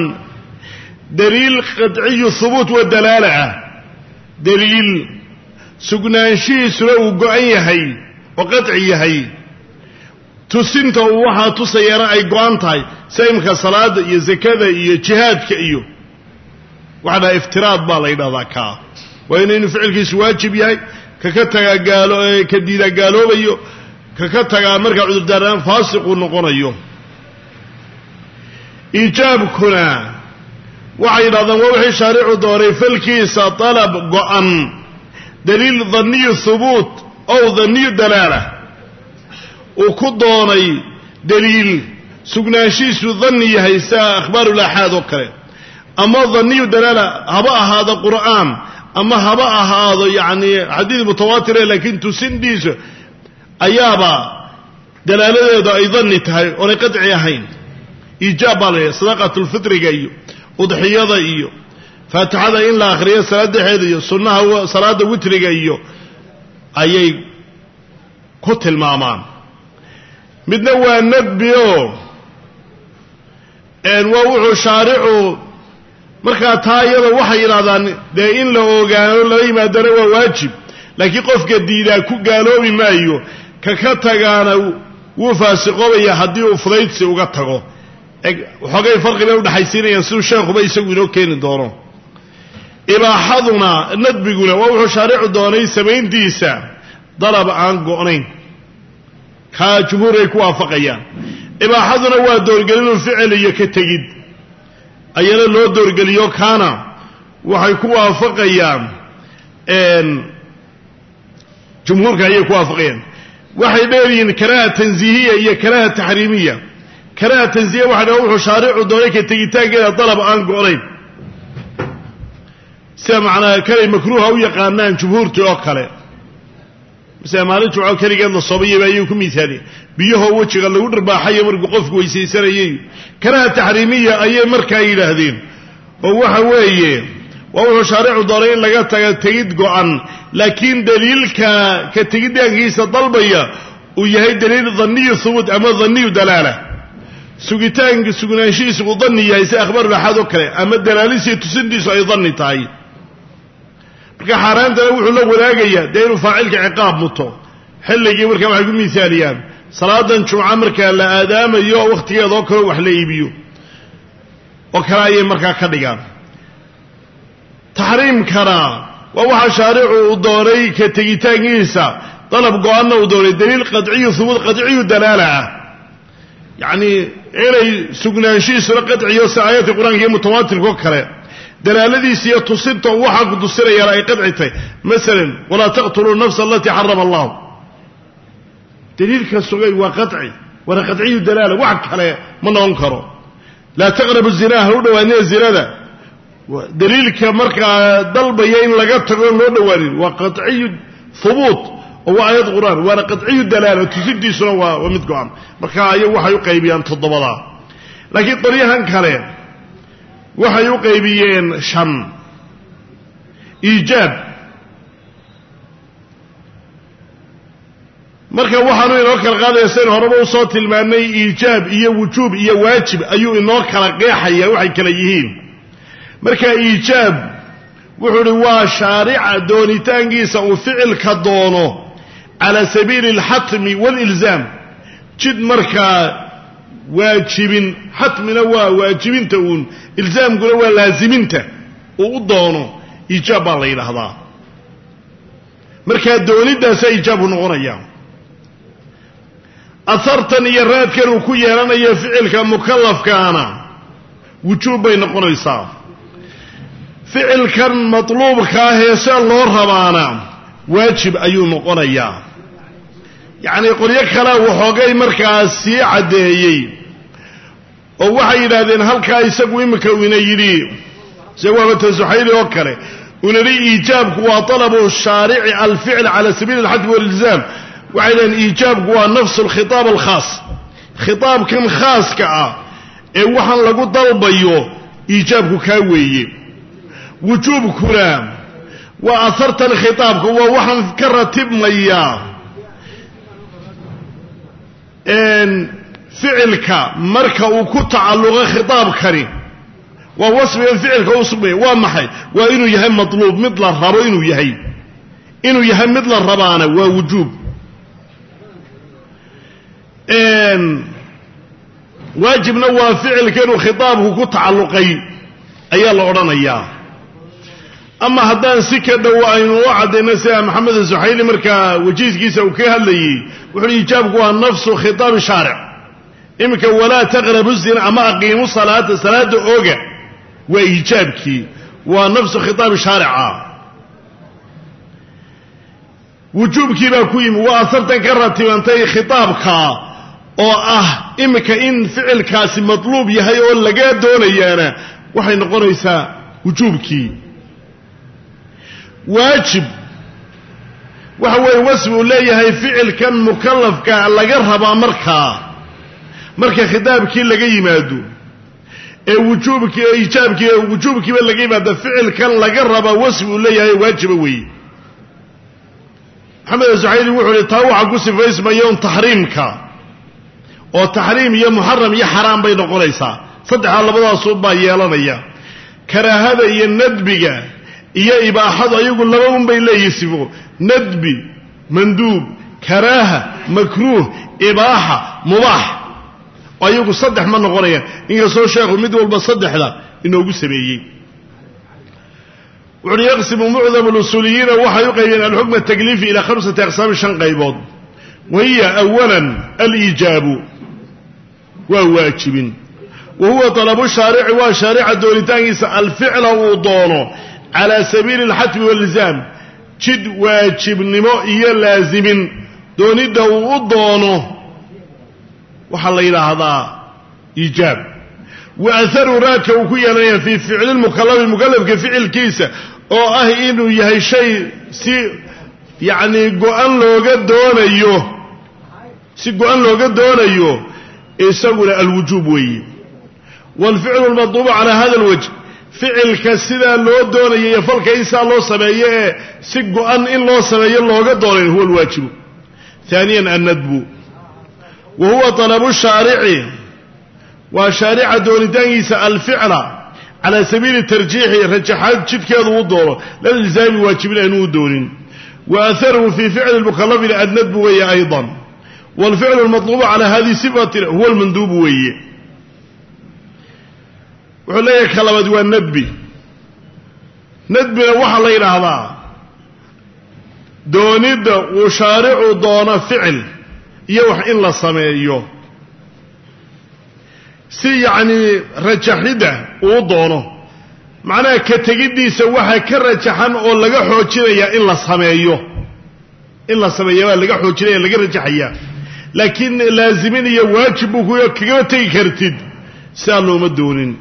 Daliil qadciyu hubuut wa dalaala ah. Daliil sugnaanshihiisuna uu go'an yahay oo qadci yahay tusinta uu waxaa tusayeena ay go'an tahay sida imika salaada iyo zakada iyo jihaadka iyo waxaa iftiraad baa la yidhahdaa kaa waa inaynu ficilkiisu waajib yahay kaka tagaa gaalo ka diidaa gaaloobayo kaka tagaa markaa cudurdaaraan faasiquu noqonayo. Iijaabkuna waxay yidhahdaan waa wixii shaaricu doonay falkiisa dalab go'an daliil dhanniyu hubuut ow dhanniyu dalaala uu ku doonay daliil. Sugnaanshihiisu danni yahay sida akhbaarulaaxaad oo kale. Ama dhanniyu dalaala haba ahaado qur'aan ama haba ahaado yacni xadiid mutawaatire laakiin tusindiisa ayaaba dalaaladeedu ay danni tahay oonay qadci ahayn. Iijaab baa la sadaqatulfitriga iyo udxiyada iyo faatixada in la akhriyo salaad dhexeeda iyo sunnaha salaada witriga iyo ayay ku tilmaamaan midna waa nadbi oo waa wuxuu shaaricu markaa taa iyada waxay yidhahdaan dee in la ogaano lala yimaadana waa waajib. Laakiin qofka diidaa ku gaaloobi maayo ka ka tagaana wuu faasiqoobaya haddii uu fudaydsi uga tago. Waxoogay farqi bay udhexaysiinayaan siduu sheekhuba isagu inoo keeni doono. Ibaaxaduna nadbiguna waa wuxuu shaaricu doonay samayntiisa dalab aan go'nayn kaa jumhuur ay ku waafaqayaan. Ibaaxaduna waa doorgelinu ficil iyo ka tegid. Ayana loo doorgeliyo kaana. Waxay ku waafaqayaan jumhuurka ayay ku waafaqayaan. Waxay dheeryihiin karaaha tansiihiya iyo karaaha taxriimiya. Karaaha tansiihiya waxa dhaha wuxuu shaaricu doonay ka tegitaankeeda dalab aan go'nayn. Sida macnaa kanay makruuha u yaqaanaan jumhuurtii oo kale jumco keligeed la soobayaba ayuu ku miisaaniyey biyahoo wejiga lagu dharbaaxayo markuu qofku weysaysanayay karaha taxriimiya ayay markaa yidhaahdeen. Oo waxa weeye waa wuxuu shaaricu doonay in laga taga tegid go'an laakiin daliilka ka tegitaankiisa dalbaya uu yahay daliil dhanniyu hubuut ama dhanniyu dalaala. Sugitaanka sugnaanshihiisa uu danni yahay si akhbaar laxaad oo kale ama dalaalisiiyo tusintiisu ay danni tahay marka xaaraantana wuxuu la wadaagayaa dee inuu faacilka ciqaab muto. Xilligii markaa waxay ku miisaaliyaan. Salaadan jumca markaa la aadaamayo wakhtigeeda kale wax la iibiyo. Oo kale ayay markaa ka dhigaan. Taxriimkana waa waxa shaaricu uu doonay ka tegitaankiisa. Dalab go'aanna uu doonay daliil qadciyu hubuud qadciyu dalaala ah. Yacni inay sugnaanshihiisuna qadciyo si aayaadka qur'aanka iyo mutawaatirka oo kale dalaaladiisa iyo tusinta uu waxaa ku tusinayaan ay qadci tahay. Masalan walaa taqtuluu nafsa alatii xarama allahu. Daliilka sugay waa qaci waana qadciyu dalaala wax kale ma noqon karo. Laa taqrabu zinaa u dhawaanina zinada. Daliilka markaa dalbaya in laga tago loo dhowaanin waa qaciyu hubuut oo waa aayad qur'aan waana qadciyu dalaala tusidiisuna waa mid go-an. Marka ayagu waxay u qaybiyaan toddobada. Laakiin qoryahan kale waxay u qaybiyeen shan iijaab marka waxaanu inoo kala qaadaya saynu horeba u soo tilmaanay iijaab iyo wujuub iyo waajib ayuu inoo kala qeexaya waxay kala yihiin. Marka iijaab wuxuu uhi waa shaarica doonitaankiisa uu ficilka doono cala sabiili alxatmi waalilzaam jid markaa waajibin xatmina waa waajibinta uun ilzaamkuna waa laasiminta uu u doono iijaab baa la yidhaahdaa. Markaa dooniddaasa iijaabu noqonaya. Asartan iyo raadkan uu ku yeelanayo ficilka mukallafkaana wujuub bay noqonaysaa. Ficilkan matluubka ah ee se loo rabaana waajib ayuu noqonayaa yacnii qolyo kalea waxoogay markaas sii caddeeyey. Oo waxay yidhaahdeen halkaa isagu iminka ina yidhi. Isagu waabata suxayli oo kale. Una yidhi iijaabku waa talabu shaarici alficl cala sabiili alxadmi walilzaam. Waxay dhaheen iijaabku waa nafsu alkhitaab alkhaas. Khitaabkan khaaska ah ee waxaan lagu dalbayo iijaabku kaa weeye. Wujuubkuna waa asartan khitaabka waa waxaan ka ratibmaya ficilka marka uu ku tacalluqo khitaabkani waa wasfigan ficilka u sugmaya waa maxay? Waa inuu yahay matluub mid la rabo inuu yahay. Inuu yahay mid la rabaana waa wujuub. Waajibna waa ficilka inuu khitaabku ku tacalluqay ayaa la odhanayaa ama haddaan si ka dhow aynu u caddayno sida maxamed suxayli markaa wajiiskiisa uu ka hadlayey wuxu uhi ijaabku waa nafsu khitaabi shaaric iminka walaa taqrabu zina ama aqiimu salaata salaada oga waa iijaabkii waa nafsu khitaabi shaarica wujuubkii baa ku yimi waa asartan ka ratibantay khitaabka oo ah iminka in ficilkaasi matluub yahay oo lagaa doonayaana. Waxay noqonaysaa wujuubkii waajib. Waxa weeye wasfi uu leeyahay ficilkan mukallafka laga rabaa markaa. Marka khitaabkii laga yimaado ee wujuubkii ee wujuubkiiba laga yimaado ficilkan laga rabaa wasfi uu leeyahay waajiba weeye. Maxamed asuxayli wuxuu uhi taa waxaa ku sifaysmaya un taxriimka oo taxriim iyo muxaram iyo xaraam bay noqonaysaa. Saddexdaa labadaasuun baa yeelanaya. Karaahada iyo nadbiga iyo ibaaxadu ayagu laba un bay leeyihi sifo nadbi manduub karaaha makruuh ibaaxa mubaax ayagu saddex ma noqonayaan. Inkastoo sheekhu mid walba saddexda inoogu sameeyey. Wuxuuhi yaqsimu mucdam lusuuliyiina waxay u qaybeen alxukma takliifi ilaa khamsati aqsaami shan qaybood. Wa hiya awalan aliijaabu waa waajibin. Wa huwa talabu shaarici waa shaarica doonitaankiisa alficla uu doono cala sabiili alxatmi walilzaam jid waajibnimo iyo laasimin doonidda uu u doono waxaa la yidhaahdaa iijaab wa aharu raadka uu ku yeelanaya fii ficli lmukalafi mukalafka ficilkiisa oo ah inuu yahay shay si yacnii go-an looga doonayo si go-an looga doonayo isaguna alwujuub weeye. Waalficlu lmadluubu calaa hada alwajh ficilka sidaa loo doonaya iyo falka in sidaa loo sameeyo ee si go-an in loo sameeyo looga doonayn huwa alwaajibu. Haaniyan annadbu. Wa huwa talabu shaarici. Waa shaarica doonitaankiisa alficla cala sabiili tarjiixi rajaxaad jidkeedu u doono lalilzaami waajibin aanu u doonin. Wa aharuhu fii ficli lmukallafin annadbu weeye aydan. Waalficlu lmatluubu cala hadihi sifati huwa almanduubu weeye wuxuu leeyahay ka labaad waa nadbi. Nadbina waxaa la yidhaahdaa doonidda uu shaaricu doono ficil iyo wax in la sameeyo. Si yacnii rajaxidda uu doono macnaha ka tegiddiisa waxaa ka rajaxan oo laga xoojinayaa in la sameeyo. In la sameeya baa laga xoojinaya laga rajaxayaa laakiin laazimin iyo waajib buu ku kagama tegi kartid sidaa looma doonin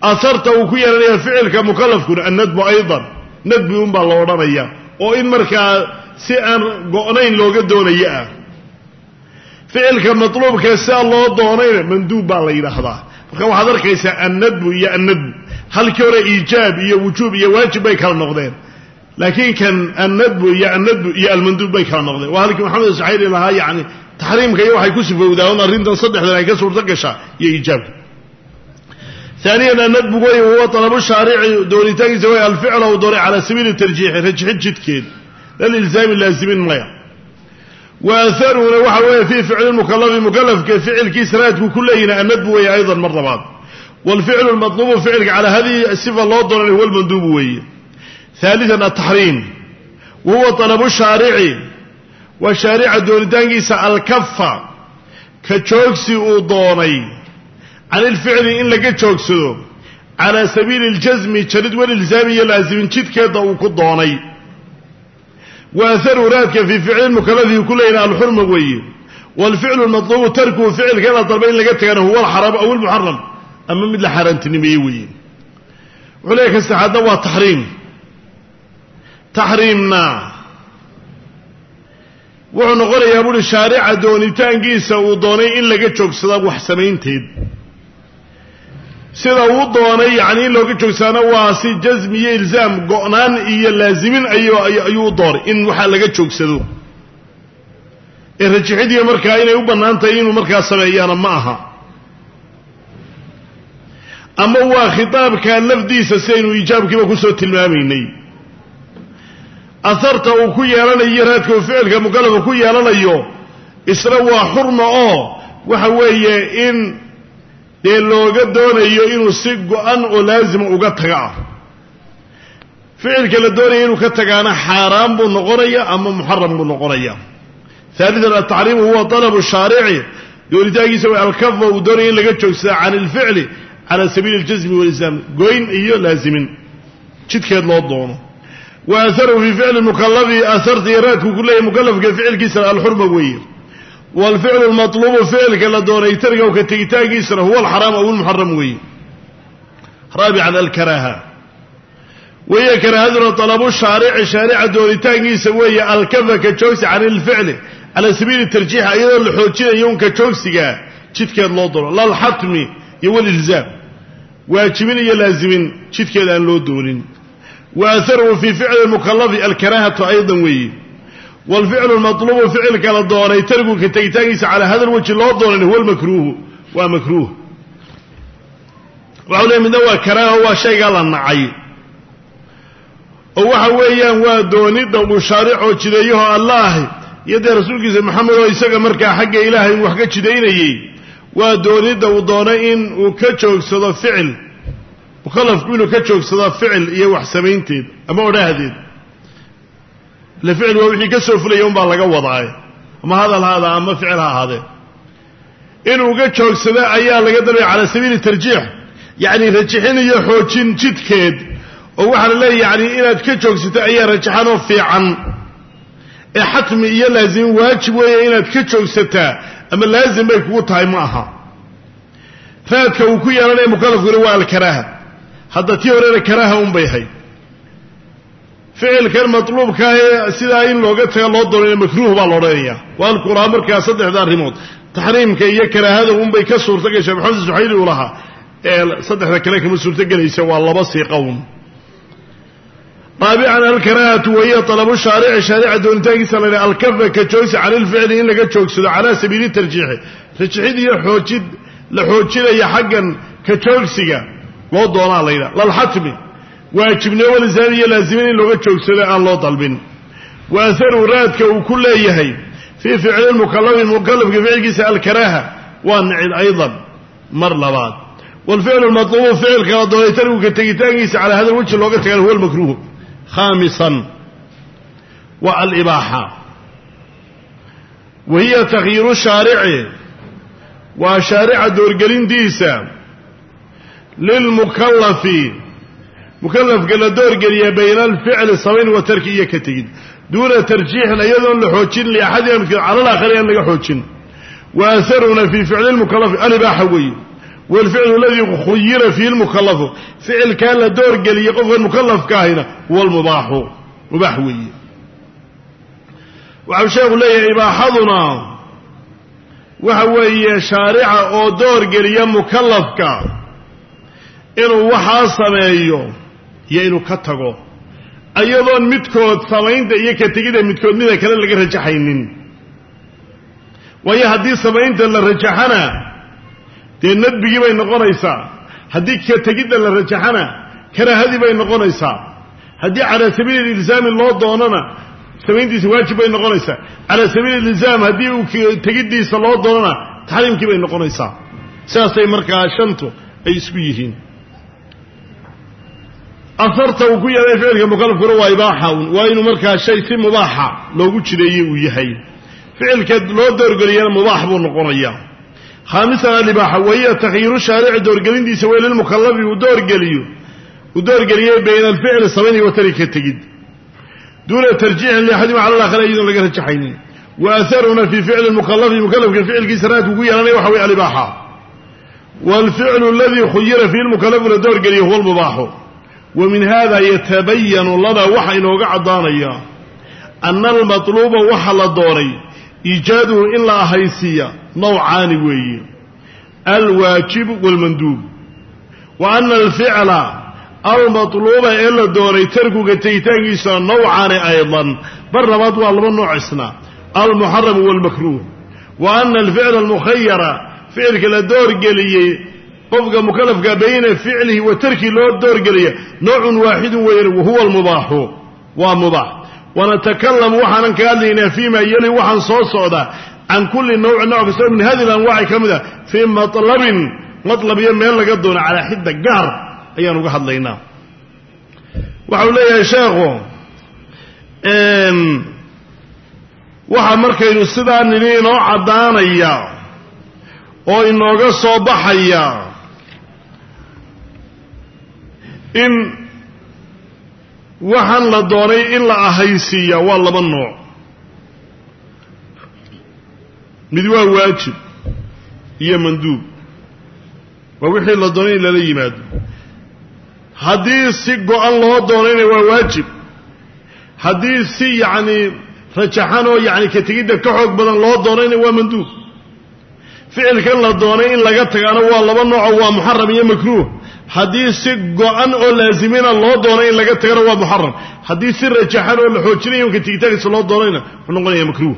asarta uu ku yeelanaya ficilka mukalafkuna annadbu aydan nadbi unbaa la odhanaya oo in markaa si aan go'nayn looga doonayo ah. Ficilka matluubkee sidaa loo doonayna manduub baa la yidhaahdaa. Marka waxaad arkaysaa annadbu iyo annadbu halkii hore iijaab iyo wujuub iyo waajib bay kala noqdeen. Laakiin kan annadbu iyo annadbu iyo almanduub bay kala noqdeen. Waa halkii maxamed saxayri lahaa yacni taxriimka iyo waxay ku sifowdaan arrintan saddexdan ay ka suurto gashaa iyo iijaabka aaniyan annadbu wey huwa talabu shaarici doonitaankiisa way alficla uu doonay cala sabiili tarjiixi rajxin jidkeed lililzaami laazimin maya wa aharuna waxa weeye fii ficli mukalafi mukalafka ficilkiisa raadku ku leeyina annadbu weeye aydan mar labaad waalficlu lmatlubu ficilka calaa hadihi sifa loo doonay huwa lmanduubu weeye haalian ataxriim wa huwa talabu shaarici waa shaarica doonitaankiisa alkafa ka joogsi uu doonay can ilficli in laga joogsado calaa sabiili اljasmi jarid walilzaami iyo laazimin jidkeeda uu ku doonay wa aharu raadka fii ficli mukalafi ku leeyna alxurma weeye waalficlu lmatlubu tarkuhu ficilka la dalba in laga tagana huwa alxaraam aw ilmuxaram ama mid la xaaraantinimeeye weeye wuxuu leeya ka saxaadna waa taxriim taxriimna wuxuu noqonayaa buuri shaarica doonitaankiisa uu doonay in laga joogsada wax samaynteed sida uu doonay yacni in looga joogsaana waa si jasmi iyo ilzaam go'naan iyo laazimin ayuu u doonay in waxaa laga joogsado. Ee rajixidiya markaa inay u bannaan tahay inuu markaa sameeyaana ma aha. Ama waa khitaabka lafdiisa sidaynu iijaabkiiba ku soo tilmaamaynay. Aharta uu ku yeelanayo raadka uu ficilka mukalafa ku yeelanayo isna waa xurma oo waxa weeye in dee looga doonayo inuu si go-an oo laazima uga taga. Ah ficilka la doonaya inuu ka tagaana xaaraan buu noqonaya ama muxaram buu noqonaya. Haalian ataxriimu huwa talabu shaarici. Doonitaankiisa way alkafa uu doonaya in laga joogsada can ilficli cala sabiili اljasmi walislaam goyn iyo laazimin. Jidkeed loo doono. Wa aharu fii ficli mukalafi aharta iyo raadku ku leeyahy mukalafka ficilkiisana alxurma weeye waalficlu lmatluubu ficilka la doonay targow ka tegitaankiisana huwa alxaraam aw ilmuxaram weeye raabican alkaraaha. Weeye karaahaduna talabu shaarici shaarica doonitaankiisa weeye alkafa ka joogsi can ilficli cala sabiili tarjiix iyadoo la xoojinayo un ka joogsigaa jidkeed loo doono. Lalxatmi iyo walilzaam waajibin iyo laazimin jidkeed aan loo doonin. Wa aharuhu fii ficli mukalafi alkaraahatu aydan weeye waalficlu lmatluubu ficilka la doonay targuka tegitaankiisa calaa hada lwajhi loo doonan huwa lmakruuhu waa makruuh. Waxau leey midna waa karaaho waa shaygaa la nacay. Oo waxa weeyaan waa doonidda uu shaaricoo jideeyaho allaah iyo dee rasuulkiisa maxamed oo isaga markaa xagga ilaahay uu wax ka jidaynayey waa doonidda uu doonay in uu ka joogsado ficil mukalafku inuu ka joogsado ficil iyo wax ama odhaahdeed ile ficil waa wixii ka soo fulaya unbaa laga wadaaye ama hadal haada ama ficil ha ahaadee inuu ga joogsado ayaa laga dalbaya cala sabiili tarjiix. Yacni rajixin iyo xoojin jidkeed. Oo waxaa la leeya yani inaad ka joogsato ayaa rajaxanoo fiican. Ee xatmi iyo laazimin waajib weeye inaad ka joogsataa ama laazim bay kugu tahay ma aha. Raadka uu ku yeelanaya mukalafkuna waa alkaraaha. Hadda tii horena karaaha un bay hayd ficilkan matluubka ee sidaa in looga taga loo doonayna makruuh baa la odhanaya waa alquraa markaa saddexda arrimood taxriimka iyo karaahada unbay ka suurto gashay maxamed suxayli uu lahaa ee saddexda kale kama suurto gelaysa waa laba siiqown raabican alkaraahatu wahiya talabu shaarici shaarica doonitaankiisa la alkafa ka joogsi can ilficli in laga joogsado calaa sabiili tarjiixi rajixid iyo xoojid la xoojinaya xaggan ka joogsiga loo doonaa la yidhaha lalxatmi waajibnimo walisaami iyo laazimin in looga joogsado aan loo dalbin. Wa aharu raadka uu ku leeyahay fii ficli mukalafi mukalafka ficilkiisa alkaraaha waa nicid aydan mar labaad. Waalficlu lmatluubu ficilka la doonay targuka tegitaankiisa calaa hada lwajhi looga tagaan huwa lmakruuh khaamisan waa alibaaxa. Wa hiya takhyiiru shaarici waa shaarica doorgelintiisa lilmukallafi mukalafka la doorgeliya bayna alficli samayn wa tarki iyo ka tegid. Duuna tarjiixin iyadoon la xoojin liaxadi midkood cala alaakhari aan laga xoojin. Wa aharuna fii ficli lmukalafi alibaaxa weeye. Waalficlu aladii khuyira fiihi lmukalafu ficilkaa la doorgeliyey qofkan mukalafka ahina huwa lmubaaxu mubaax weeye. Waxau sheekhu leeyahay ibaaxaduna waxa weeye shaarica oo doorgeliya mukallafka inuu waxaa sameeyo iyo inuu ka tago. Iyadoon midkood samaynta iyo ka tegida midkood mida kale laga rajaxaynin. Waayo haddii samaynta la rajaxana dee nadbigii bay noqonaysaa. Haddii ka tegidda la rajaxana karaahadii bay noqonaysaa. Haddii calaa sabiili ilzaami loo doonana samayntiisa waajib bay noqonaysaa. Calaa sabiili ilzaam haddii uu tegiddiisa loo doonana taxriimkii bay noqonaysaa. Sidaasay markaa shantu ay isku yihiin asarta uu ku yeelay ficilka mukalafkuna waa ibaaxa un. Waa inuu markaa shay si mubaaxa loogu jireeyey uu yahay. Ficilka loo doorgeliyana mubaax buu noqonayaa. Khaamisan alibaaxa wahiya takhyiiru shaarici doorgelintiisa wey lilmukalafi uu doorgeliyo. Uu doorgeliyey bayna alficli samayn wa tarika tegid duuna tarjiixin liaxadima cala alakhar iyadoon laga rajaxaynin. Wa aharuna fii ficli mukalafi mukalafka ficilkiisa raadku ku yeelanaya waxa wey alibaaxa. Waalficlu aladii khuyira fiihi lmukalafu la doorgeliyo huwa lmubaaxu wa min hada yatabayanu lana waxa inooga caddaanaya ana almatluuba waxa la doonay iijaaduhu in la ahaysiiya nawcaani weeye. Alwaajibu waalmanduub wa ana alficla almatluuba ee la doonay tarkuga tegitaankiisa nawcaani aydan. Bar labaad waa laba nooc isna almuxaramu waalmakruuh wa ana alficla almukhayara ficilka la doorgeliyey qofka mukalafka bayna ficlihi wa tarkii loo doorgelaya noocun waaxidun weeyaan wahuwa almubaaxu waa mubaax wanatakallamu waxaanan ka hadlaynaa fiima yali waxaan soo socdaa can kulli nawcin nooc kastoo min hadi lanwaaci ka mid a fii matlabin matlab iyo meel laga doono calaa xidda gaar ayaan uga hadlaynaa. Waxau leeyahay sheekhu waxa markaynu sidaa nini inoo caddaanaya oo inooga soo baxaya in waxaan la doonay in la ahaysiiya waa laba nooc. Mid waa waajib iyo manduub. Waa wixii la doonay in lala yimaado. Haddii si go-an loo doonayna waa waajib. Haddii si yacni rajaxan oo yacni ka tegidda ka xoog badan loo doonayna waa manduub. Ficilkan la doonay in laga tagaana waa laba nooco waa muxaram iyo makruuh haddii si go-an oo laasimina loo doonay in laga tagana waa muxaram haddii si rajaxan oo la xoojinayo ka tigitaankiisa loo doonayna wuxuu noqonaya makruuh.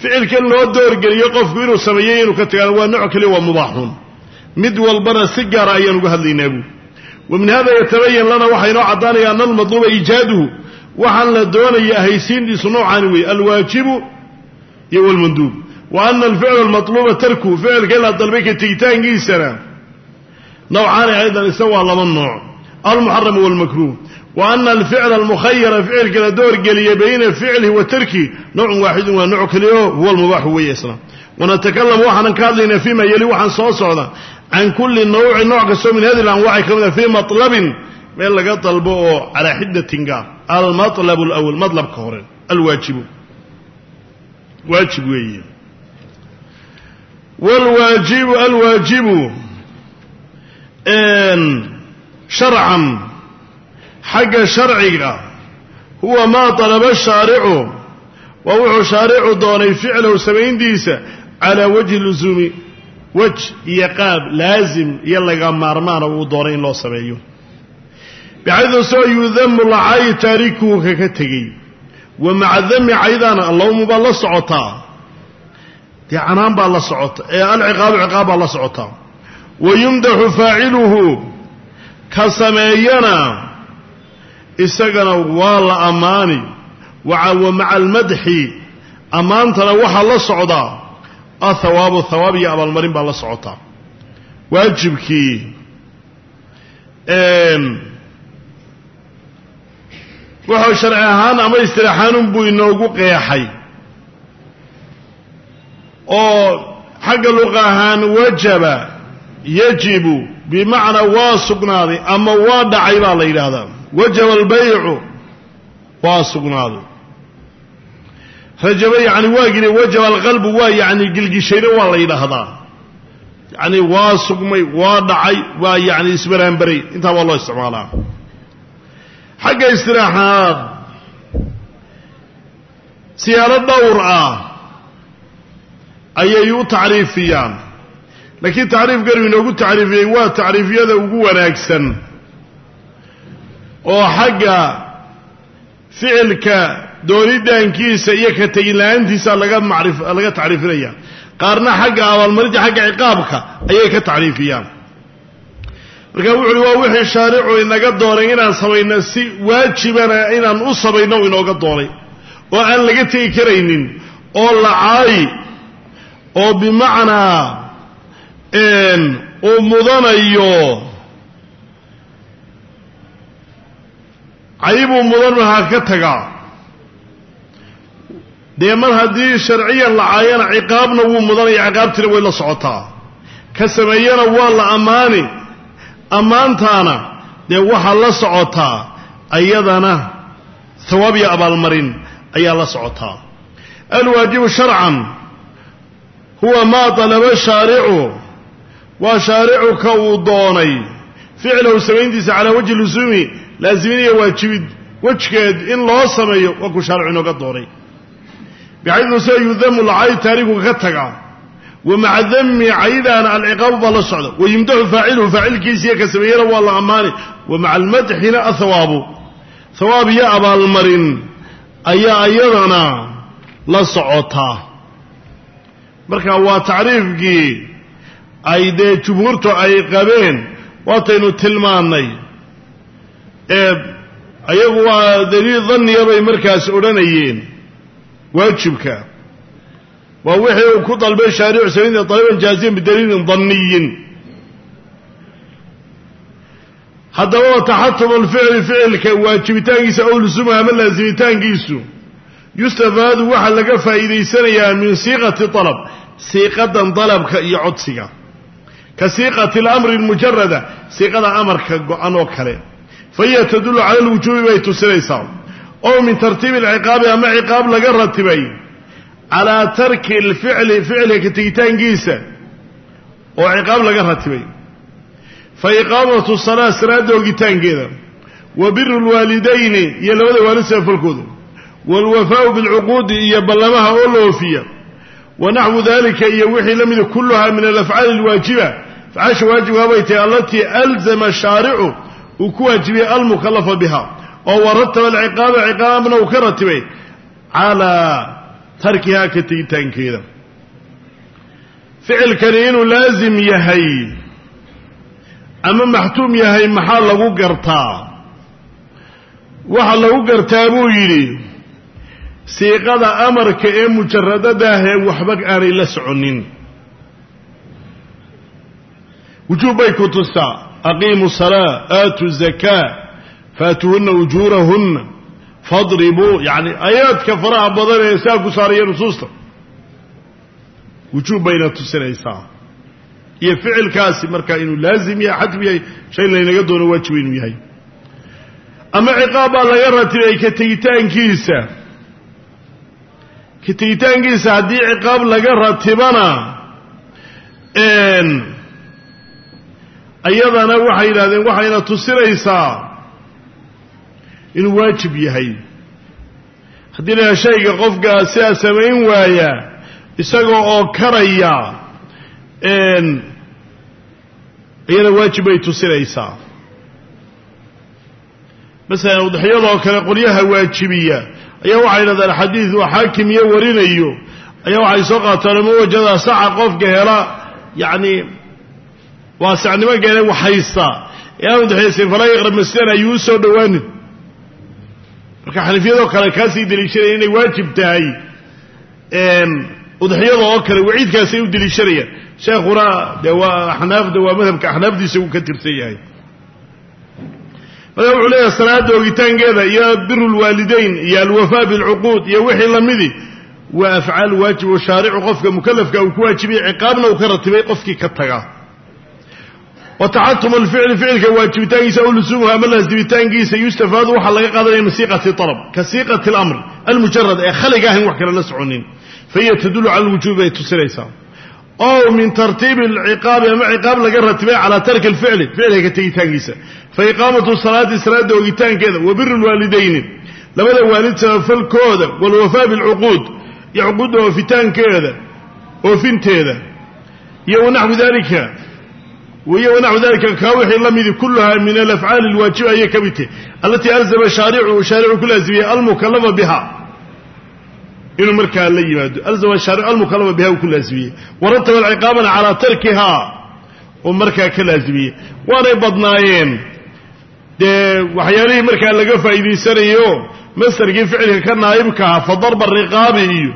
Ficilkan loo doorgeliyo qofku inuu sameeyey inuu ka tagaana waa nooc kaliya waa mubaaxun mid walbana si gaara ayaan uga hadlaynaa buu. Wa min hada yatabayan lana waxaa inoo caddaanaya ana almatluuba iijaaduhu waxaan la doonaya ahaysiintiisu noocaani weeye alwaajibu iyo walmanduub. Wa ana alficla almatluuba tarku ficilka in dalbay ka tegitaankiisana nawcaani aydan isa waa laba nooc almuxaramu walmakruuh wa ana alficla almukhayara ficilka la doorgeliya bayna ficlihi wa tarki nowcun waaxidun waa nooc kaliyo huwa almubaaxu weeye isna wanatakalamu waxaanan ka hadlaynaa fima yeli waxaan soo socda can kulli nawcin nooc kastoo min hadi lanwaaci ka mid a fii matlabin meel laga dalbo oo calaa xiddatin gaar alawal matlabka hore alwaajibu waajib sharcan xagga sharciga huwa maa dalaba shaaricu waa wuxuu shaaricu doonay ficlahu samayntiisa calaa wajhi lusuumi wej iyo qaab laasim iyo laga maarmaana uu doonay in loo sameeyo. Bixaydu soo yudamu lacaayi taarikuhu kaka tegey. Wa maca dami caydana allawmu baa la socotaa. Dee canaan baa la socota ee alciqaabu ciqaab baa la socotaa wa yumdaxu faaciluhu ka sameeyana isagana waa la ammaani wa maca almadxi ammaantana waxaa la socdaa athawaabu thawaab iyo abaalmarin baa la socotaa waajibkii wuxuu sharci ahaan ama istiraaxaanun buu inoogu qeexay oo xagga luqa ahaan wajaba yajibu bimacnaa waa sugnaaday ama waa dhacay baa la yidhaahdaa. Wajaba albaycu waa sugnaaday. Rajaba yani waa gili wajaba alqalbu waa yani gilgishayna waa la yidhaahdaa. Yani waa sugmay waa dhacay waa yani isbaraanbaray intaa waa loo isticmaalaa. Xagga istiraaxaad siyaalo dhowr ah ayay u tacriifiyaan laakiin tacriifkanu inoogu tacriifiyey waa tacriifyada ugu wanaagsan oo xagga ficilka doonidaankiisa iyo ka tegin la'aantiisa laga marif laga tacriifinaya qaarna xagga abaalmarinta xagga ciqaabka ayay ka tacriifiyaan. Marka wuxu uhi waa wixii shaaricu inaga doonay inaan samayno si waajibana inaan u samayno inooga doonay oo aan laga tegi karaynin oo lacaayi oo bimacnaa uu mudanayo cayibuu mudan mahaa ka tagaa dee mar haddii sharciyan lacaayana ciqaabna wuu mudanaya ciqaabtiina way la socotaa. Ka sameeyana waa la ammaani. Ammaantaana dee waxaa la socotaa ayadana hawaab iyo abaalmarin ayaa la socotaa. Alwaajibu sharcan. Huwa maa dalaba shaaricu waa shaaricu ka uu doonay. Ficlahu samayntiisa calaa wajhi lusuumi laaziminaya waajibid wejgeed in loo sameeyo waa kuu shaaricu inooga doonay. Bixaydu sida yudamu lacay taariku ka taga wa maca dami caydaana alciqaabu baa la socda wa yumdaxu faaciluhu faacilkiisiiyo ka sameeyana waa la ammaani wa maca almadxina athawaabu hawaab iyo abaalmarin ayaa iyadana la socotaa marka waa tacriifkii ay dee jumhuurtu ay qabeen waataynu tilmaannay. Ee ayagu waa daliil danniya bay markaas odhanayeen waajibka. Waa wixii uu ku dalbay shaaricu samaynta daliban jaaziyan bidaliilin danniyin haddaba wa taxatum alficli ficilka waajibitaankiisa ow lusumaha ama laasimitaankiisu yustafaadu waxaa laga faa'iidaysanayaa min siiqati alab siiqadan dalabka iyo codsiga ka siiqati alamri almujarada siiqada amarka go-an oo kale. Fa hiya tadullu cala alwujuubi bay tusinaysaa. Ow min tartiibi alciqaabi ama ciqaab laga ratibay calaa tarki alficli ficilka ka tegitaankiisa oo ciqaab laga ratibay. Fa iqaamatu salaa salaada ogitaankeeda. Wa biru lwaalidayni iyo labada waalid samafalkooda waalwafaau bilcuquudi iyo ballamaha oo la oofiya. Wa naxwu dalika iyo wixii la mida kulluhaa min alafcaali alwaajiba afcaasha waajibkaa bay tahay alatii alzama shaaricu uu ku waajibiyey almukalafa biha oo warataba alciqaaba ciqaabna uu ka ratibay calaa tarkihaa ka tegitaankeeda ficilkani inuu laasim yahay ama maxtuum yahay maxaa lagu gartaa waxaa lagu gartaa buu yidhi siiqada amarka ee mujaradadaahee waxba aanay la soconin wujuub bay ku tustaa aqiimu salaa aatu zakaa faatuuhunna ujuurahunna fadribuu yacni aayaadka faraha badan ee saa ku saaraya nusuusta wujuub bayna tusinaysaa iyo ficilkaasi markaa inuu laazim yahay xatmi yahay shay laynaga doono waajib inuu yahay ama ciqaab baa laga ratibay ka tegitaankiisa ka tegitaankiisa haddii ciqaab laga ratibana ayadana waxay yidhahdeen waxayna tusinaysaa inuu waajib yahay. Haddii la shayga qofka sidaa samayn waaya isagoo oo karaya iyana waajib bay tusinaysaa masalan udxiyadoo kale qolyaha waajibiya ayaa waxay yidhahdaan xadiid uu xaakim iyo warinayo. Ayaa waxay soo qaataan ma wajada saca qofka hela yacni waasicnimo geene waxhaysta ee aan udxiyaysan falaa yaqrab masjidan ayuu u soo dhowaanin marka xanafiyadoo kale kaasii deliishanaya inay waajib tahay. Udxiyada oo kale waciidkaasay u deliishanayaan. Sheekhuna dee waa axnaafda waa madhabka axnaafdiisa uu ka tirsan yahay. Marka wuxuu leeyahay salaada ogitaankeeda iyo biru lwaalidayn iyo alwafaa bilcuquud iyo wixii lamidi waa afcaal waajib oo shaaricu qofka mukalafka uu ku waajibiyey ciqaabna uu ka ratibay qofkii ka taga wa taxatum alficli ficilka waajibitaankiisa aw lusuumuhu ama laazimitaankiisa yustafaadu waxaa laga qaadanaya min siiqati alab ka siiqati alamr almujarad ee khaliga ahayn wax kale la soconin. Fahiya tadullu cala alwujuubi bay tusinaysaa. Ow min tartiibi alciqaabi ama ciqaab laga ratibay calaa tarki alficli ficilka ka tegitaankiisa fa iqaamatu salaati salaada ogitaankeeda wa biru lwaalidayni labada waalid samafalkooda waalwafaa bilcuquud iyo cuquudda oofitaankeeda oofinteeda iyo wanaxwu dalika iyo wanaxwu dalika kaa wixii la midi min alafcaali alwaajiba ayay ka mid tahay alatii alzama shaaricu shaaricu ku laazimiyey almukalafa biha inuu markaa la yimaado alzama shaaricu almukalafa biha uu ku laazimiyey warataba alciqaabana calaa tarkihaa uu markaa ka laazimiyey waanay badnaayeen dee waxyaalihii markaa laga faa'iidaysanayo masarkii ficilka ka naa'ibka ahaa fa darba riqaabi iyo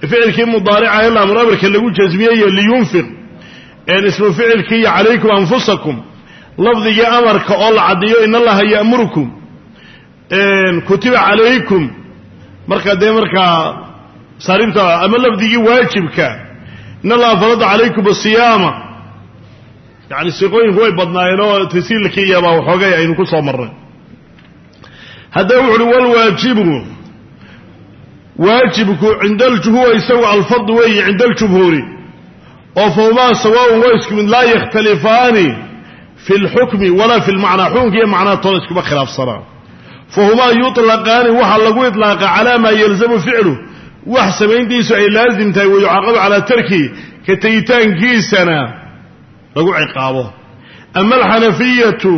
ficilkii mudaarica ilaa amr amarka lagu jasmiyeyo liyunfiq ismu ficilkii iyo calaykum anfusakum lafdigii amarka oo la caddeeyo in allaha ya'murukum kutiba calaykum. Marka dee markaa saaribta ama lafdigii waajibka in allaha farada calaykum asiyaama. Yani siiqooyinku way badnaayeen oo tasiilkii iyabaa waxoogay aynu ku soo marnay. Haddaba wuxu uhi walwaajibu waajibku cinda aljuhuwa isagu alfardu weeye cinda aljumhuuri oo fahumaa sawaaun waa isku mid laa yakhtalifaani fi lxukmi walaa fi lmacnaa xukunka iyo macnaa toona iskuma khilaafsanaa fahumaa yuطlaqaani waxaa lagu iطlaaqa calaa maa yalzamu ficlu. Wax samayntiisu ay laazim tahay wayucaaqabu calaa tarki ka tegitaankiisana lagu ciqaabo. Ama alxanafiyatu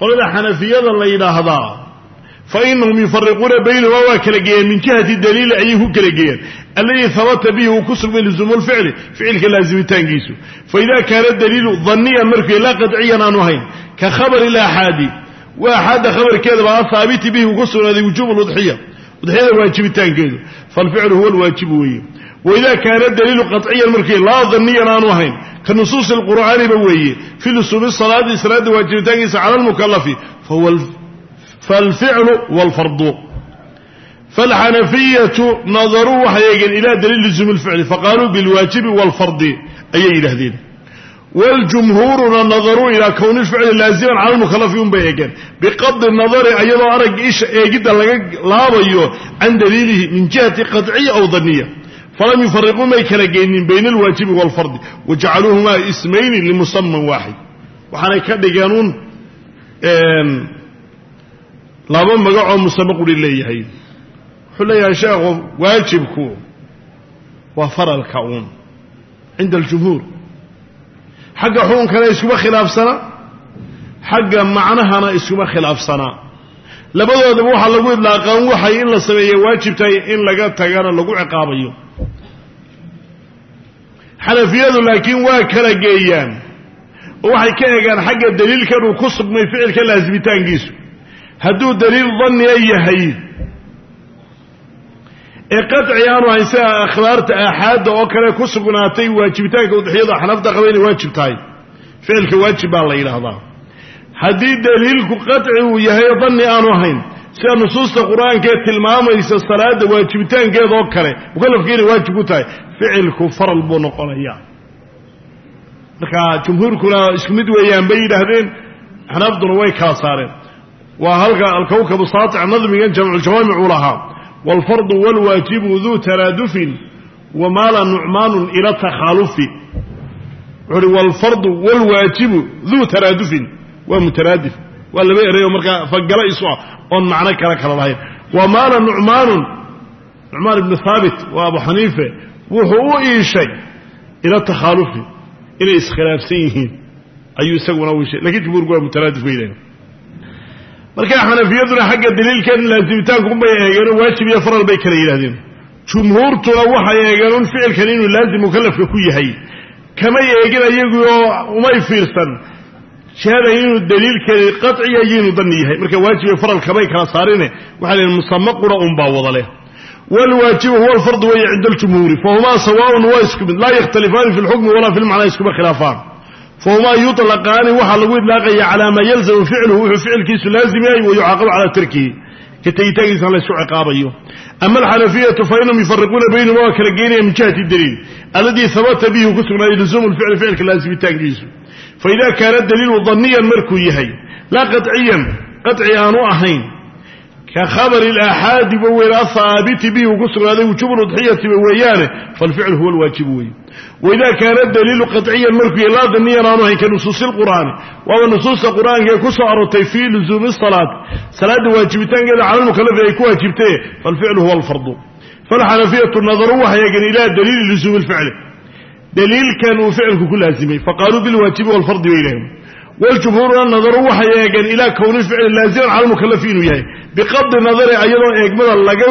qolada xanafiyada la yidhaahdaa fa inahum yufariquuna baynahuma waa kala geeyeen min jihati daliili ayay ku kala geeyeen alladii habata bihi uu ku sugmay luzuumu lficli ficilka laazimitaankiisu. Faida kaana daliilu daniyan markuu laa qadciyan aanu ahayn ka khabari laaxaadi wa axaada khabarkeeda baa ahaabiti bihi uu ku sugnaaday wujuubu ludxiya udxiyada waajibitaankeedu. Falficlu huwa lwaajibu weeye. Waida kaana daliilu qaciyan markii laa daniyan aanu ahayn ka nusuusi lqur'aaniba weeye fi lusuumi salaadi salaada waajibitaankiisa cala lmukalafi falficlu wlfardu falxanafiyatu nadaruu waxay eegeen ila daliil lusuumi lficli faqaaluu bilwaajibi waalfardi ayay yidhahdeen waljumhuuruna nadaruu ilaa kowni lficli laaziman cala lmukalafi unbay eegeen biqabdi nadari ayadoo arag isha eegidda laga laabayo can daliilihi min jihati qadciya aw daniya falam yufariquu may kala geynin bayna alwaajibi waalfardi wajacaluuhumaa ismayni limusaman waaxid waxaanay ka dhigeen un laba magacoo musame wuxuu leeyahay sheekhu waajibku waa faralka uun cinda aljumhuur. Xagga xukunkana iskuma khilaafsana xagga macnahana iskuma khilaafsanaa labadoodaba waxaa lagu idlaaqaan waxay in la sameeya waajib tahay in laga tagana lagu ciqaabayo. Xanafiyadu laakiin waa kala geeyaan oo waxay ka eegaan xagga daliilkan uu ku sugmay ficilka laazimitaankiisu hadduu daliil danniya yahay ee qaci aanu ahayn sida akhbaarta aaxaadda oo kale ku sugnaatay waajibitaanka udxiyadu xanafta qaba inay waajib tahay. Ficilka waajib baa la yidhaahdaa. Haddii daliilku qaci uu yahay danni aanu ahayn sida nusuusta qur'aanka ee tilmaamaysa salaada waajibitaankeeda oo kale mukalafka inay waajib ku tahay ficilku faral buu noqonayaa. Marka jumhuurkuna isku mid weeyaan bay yidhaahdeen xanaafduna way kala saareen. Waa halka alkawkabu saatic nadmigan jamculjamaamicuu lahaa waalfardu waalwaajibu duu taraadufin wamaala nucmaanun ila takhaalufi wuxuu uhi waalfardu waalwaajibu duu taraadufin waa mutaraadif waa laba erayoo markaa fagala isu ah oon macno kale kala lahayn wamaala nucmaanun nucmaan ibnu haabit waa abu xaniife wuxuu u iishay ila takhaalufi inay iskhilaafsan yihiin ayuu isaguna u iishay lakiin jumhuurku waa mutaraadif yidhahdeen marka xanafiyaduna xagga daliilkan laazimitaankunbay eegeenoo waajib iyo faral bay kala yidhahdeen jumhuurtuna waxay eegeen un ficilkan inuu laazim mukalafka ku yahay. Kamay eegin ayaguoo umay fiirsan. Shahada inuu daliilkani qaciya iyo inuu yahay. Marka waajib iyo faral kamay kala saarine waxay leeyiin musame qura unbaa wada leh. Waalwaajibu huwa alfardu weeye cinda aljumhuuri fahumaa sawaaun waa isku mid laa yakhtalifaani fi lxukmi walaa fi lmacnaa iskuma khilaafaan fahumaa yuطlaqaani waxaa lagu idlaaqaya calaa maa yalzamu ficluhu wuxuu ficilkiisu laazim yahay wa yucaaqabu calaa tarkihi ka tegitaankiisana laysu ciqaabayo ama alxanafiyatu fa inahum yufariquuna baynahuma waa kala geynaya min jihati daliil alladii habata bihi ku sugnaaday luzuumu lficli ficilka laazimitaankiisu faida kaana daliilu daniyan markuu yahay laa qaciyan qaci aanu ahayn ka khabari alaaxaadi ba weyn ahaabiti bihi uu ku sugnaaday wujuubu udxiyatiba weeyaane falficlu huwa alwaajibu weeye waidaa kaana daliilu qaطciyan markuu laa daniyan aanu hayn ka nusuusi lqur'aani waaba nusuusta qur'aanka ee ku soo aroortay fii luzuumi salaati salaadda waajibitaankeeda cala lmukalafi ay ku waajibtee falficlu huwa alfardu falxanafiyatu nadaru waxay eegeen ilaa daliili luzuumi lficli daliilkan uu ficilku waljumhuuruna nadaru waxay eegeen ilaa kowni ficli laaziman cala lmukalafi inuu yahay. Biqabdi nadari ayadoo eegmada laga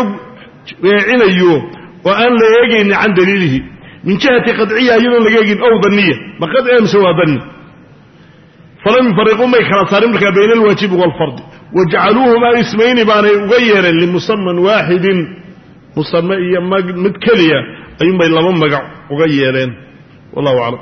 weecinayo oo aan la eegaynin can daliilihi. Min jihati qadciya iyadoon laga eegin ow daniya. Ma qadci amse waa dani. Falam yufariquun bay kala saarin markaa bayna alwaajibi waalfardi wajacaluuhumaa ismayni baanay uga yeereen limusaman waaxidin musame iyo mid keliya ayuunbay laba magac uga yeeleen. Wallahu aclam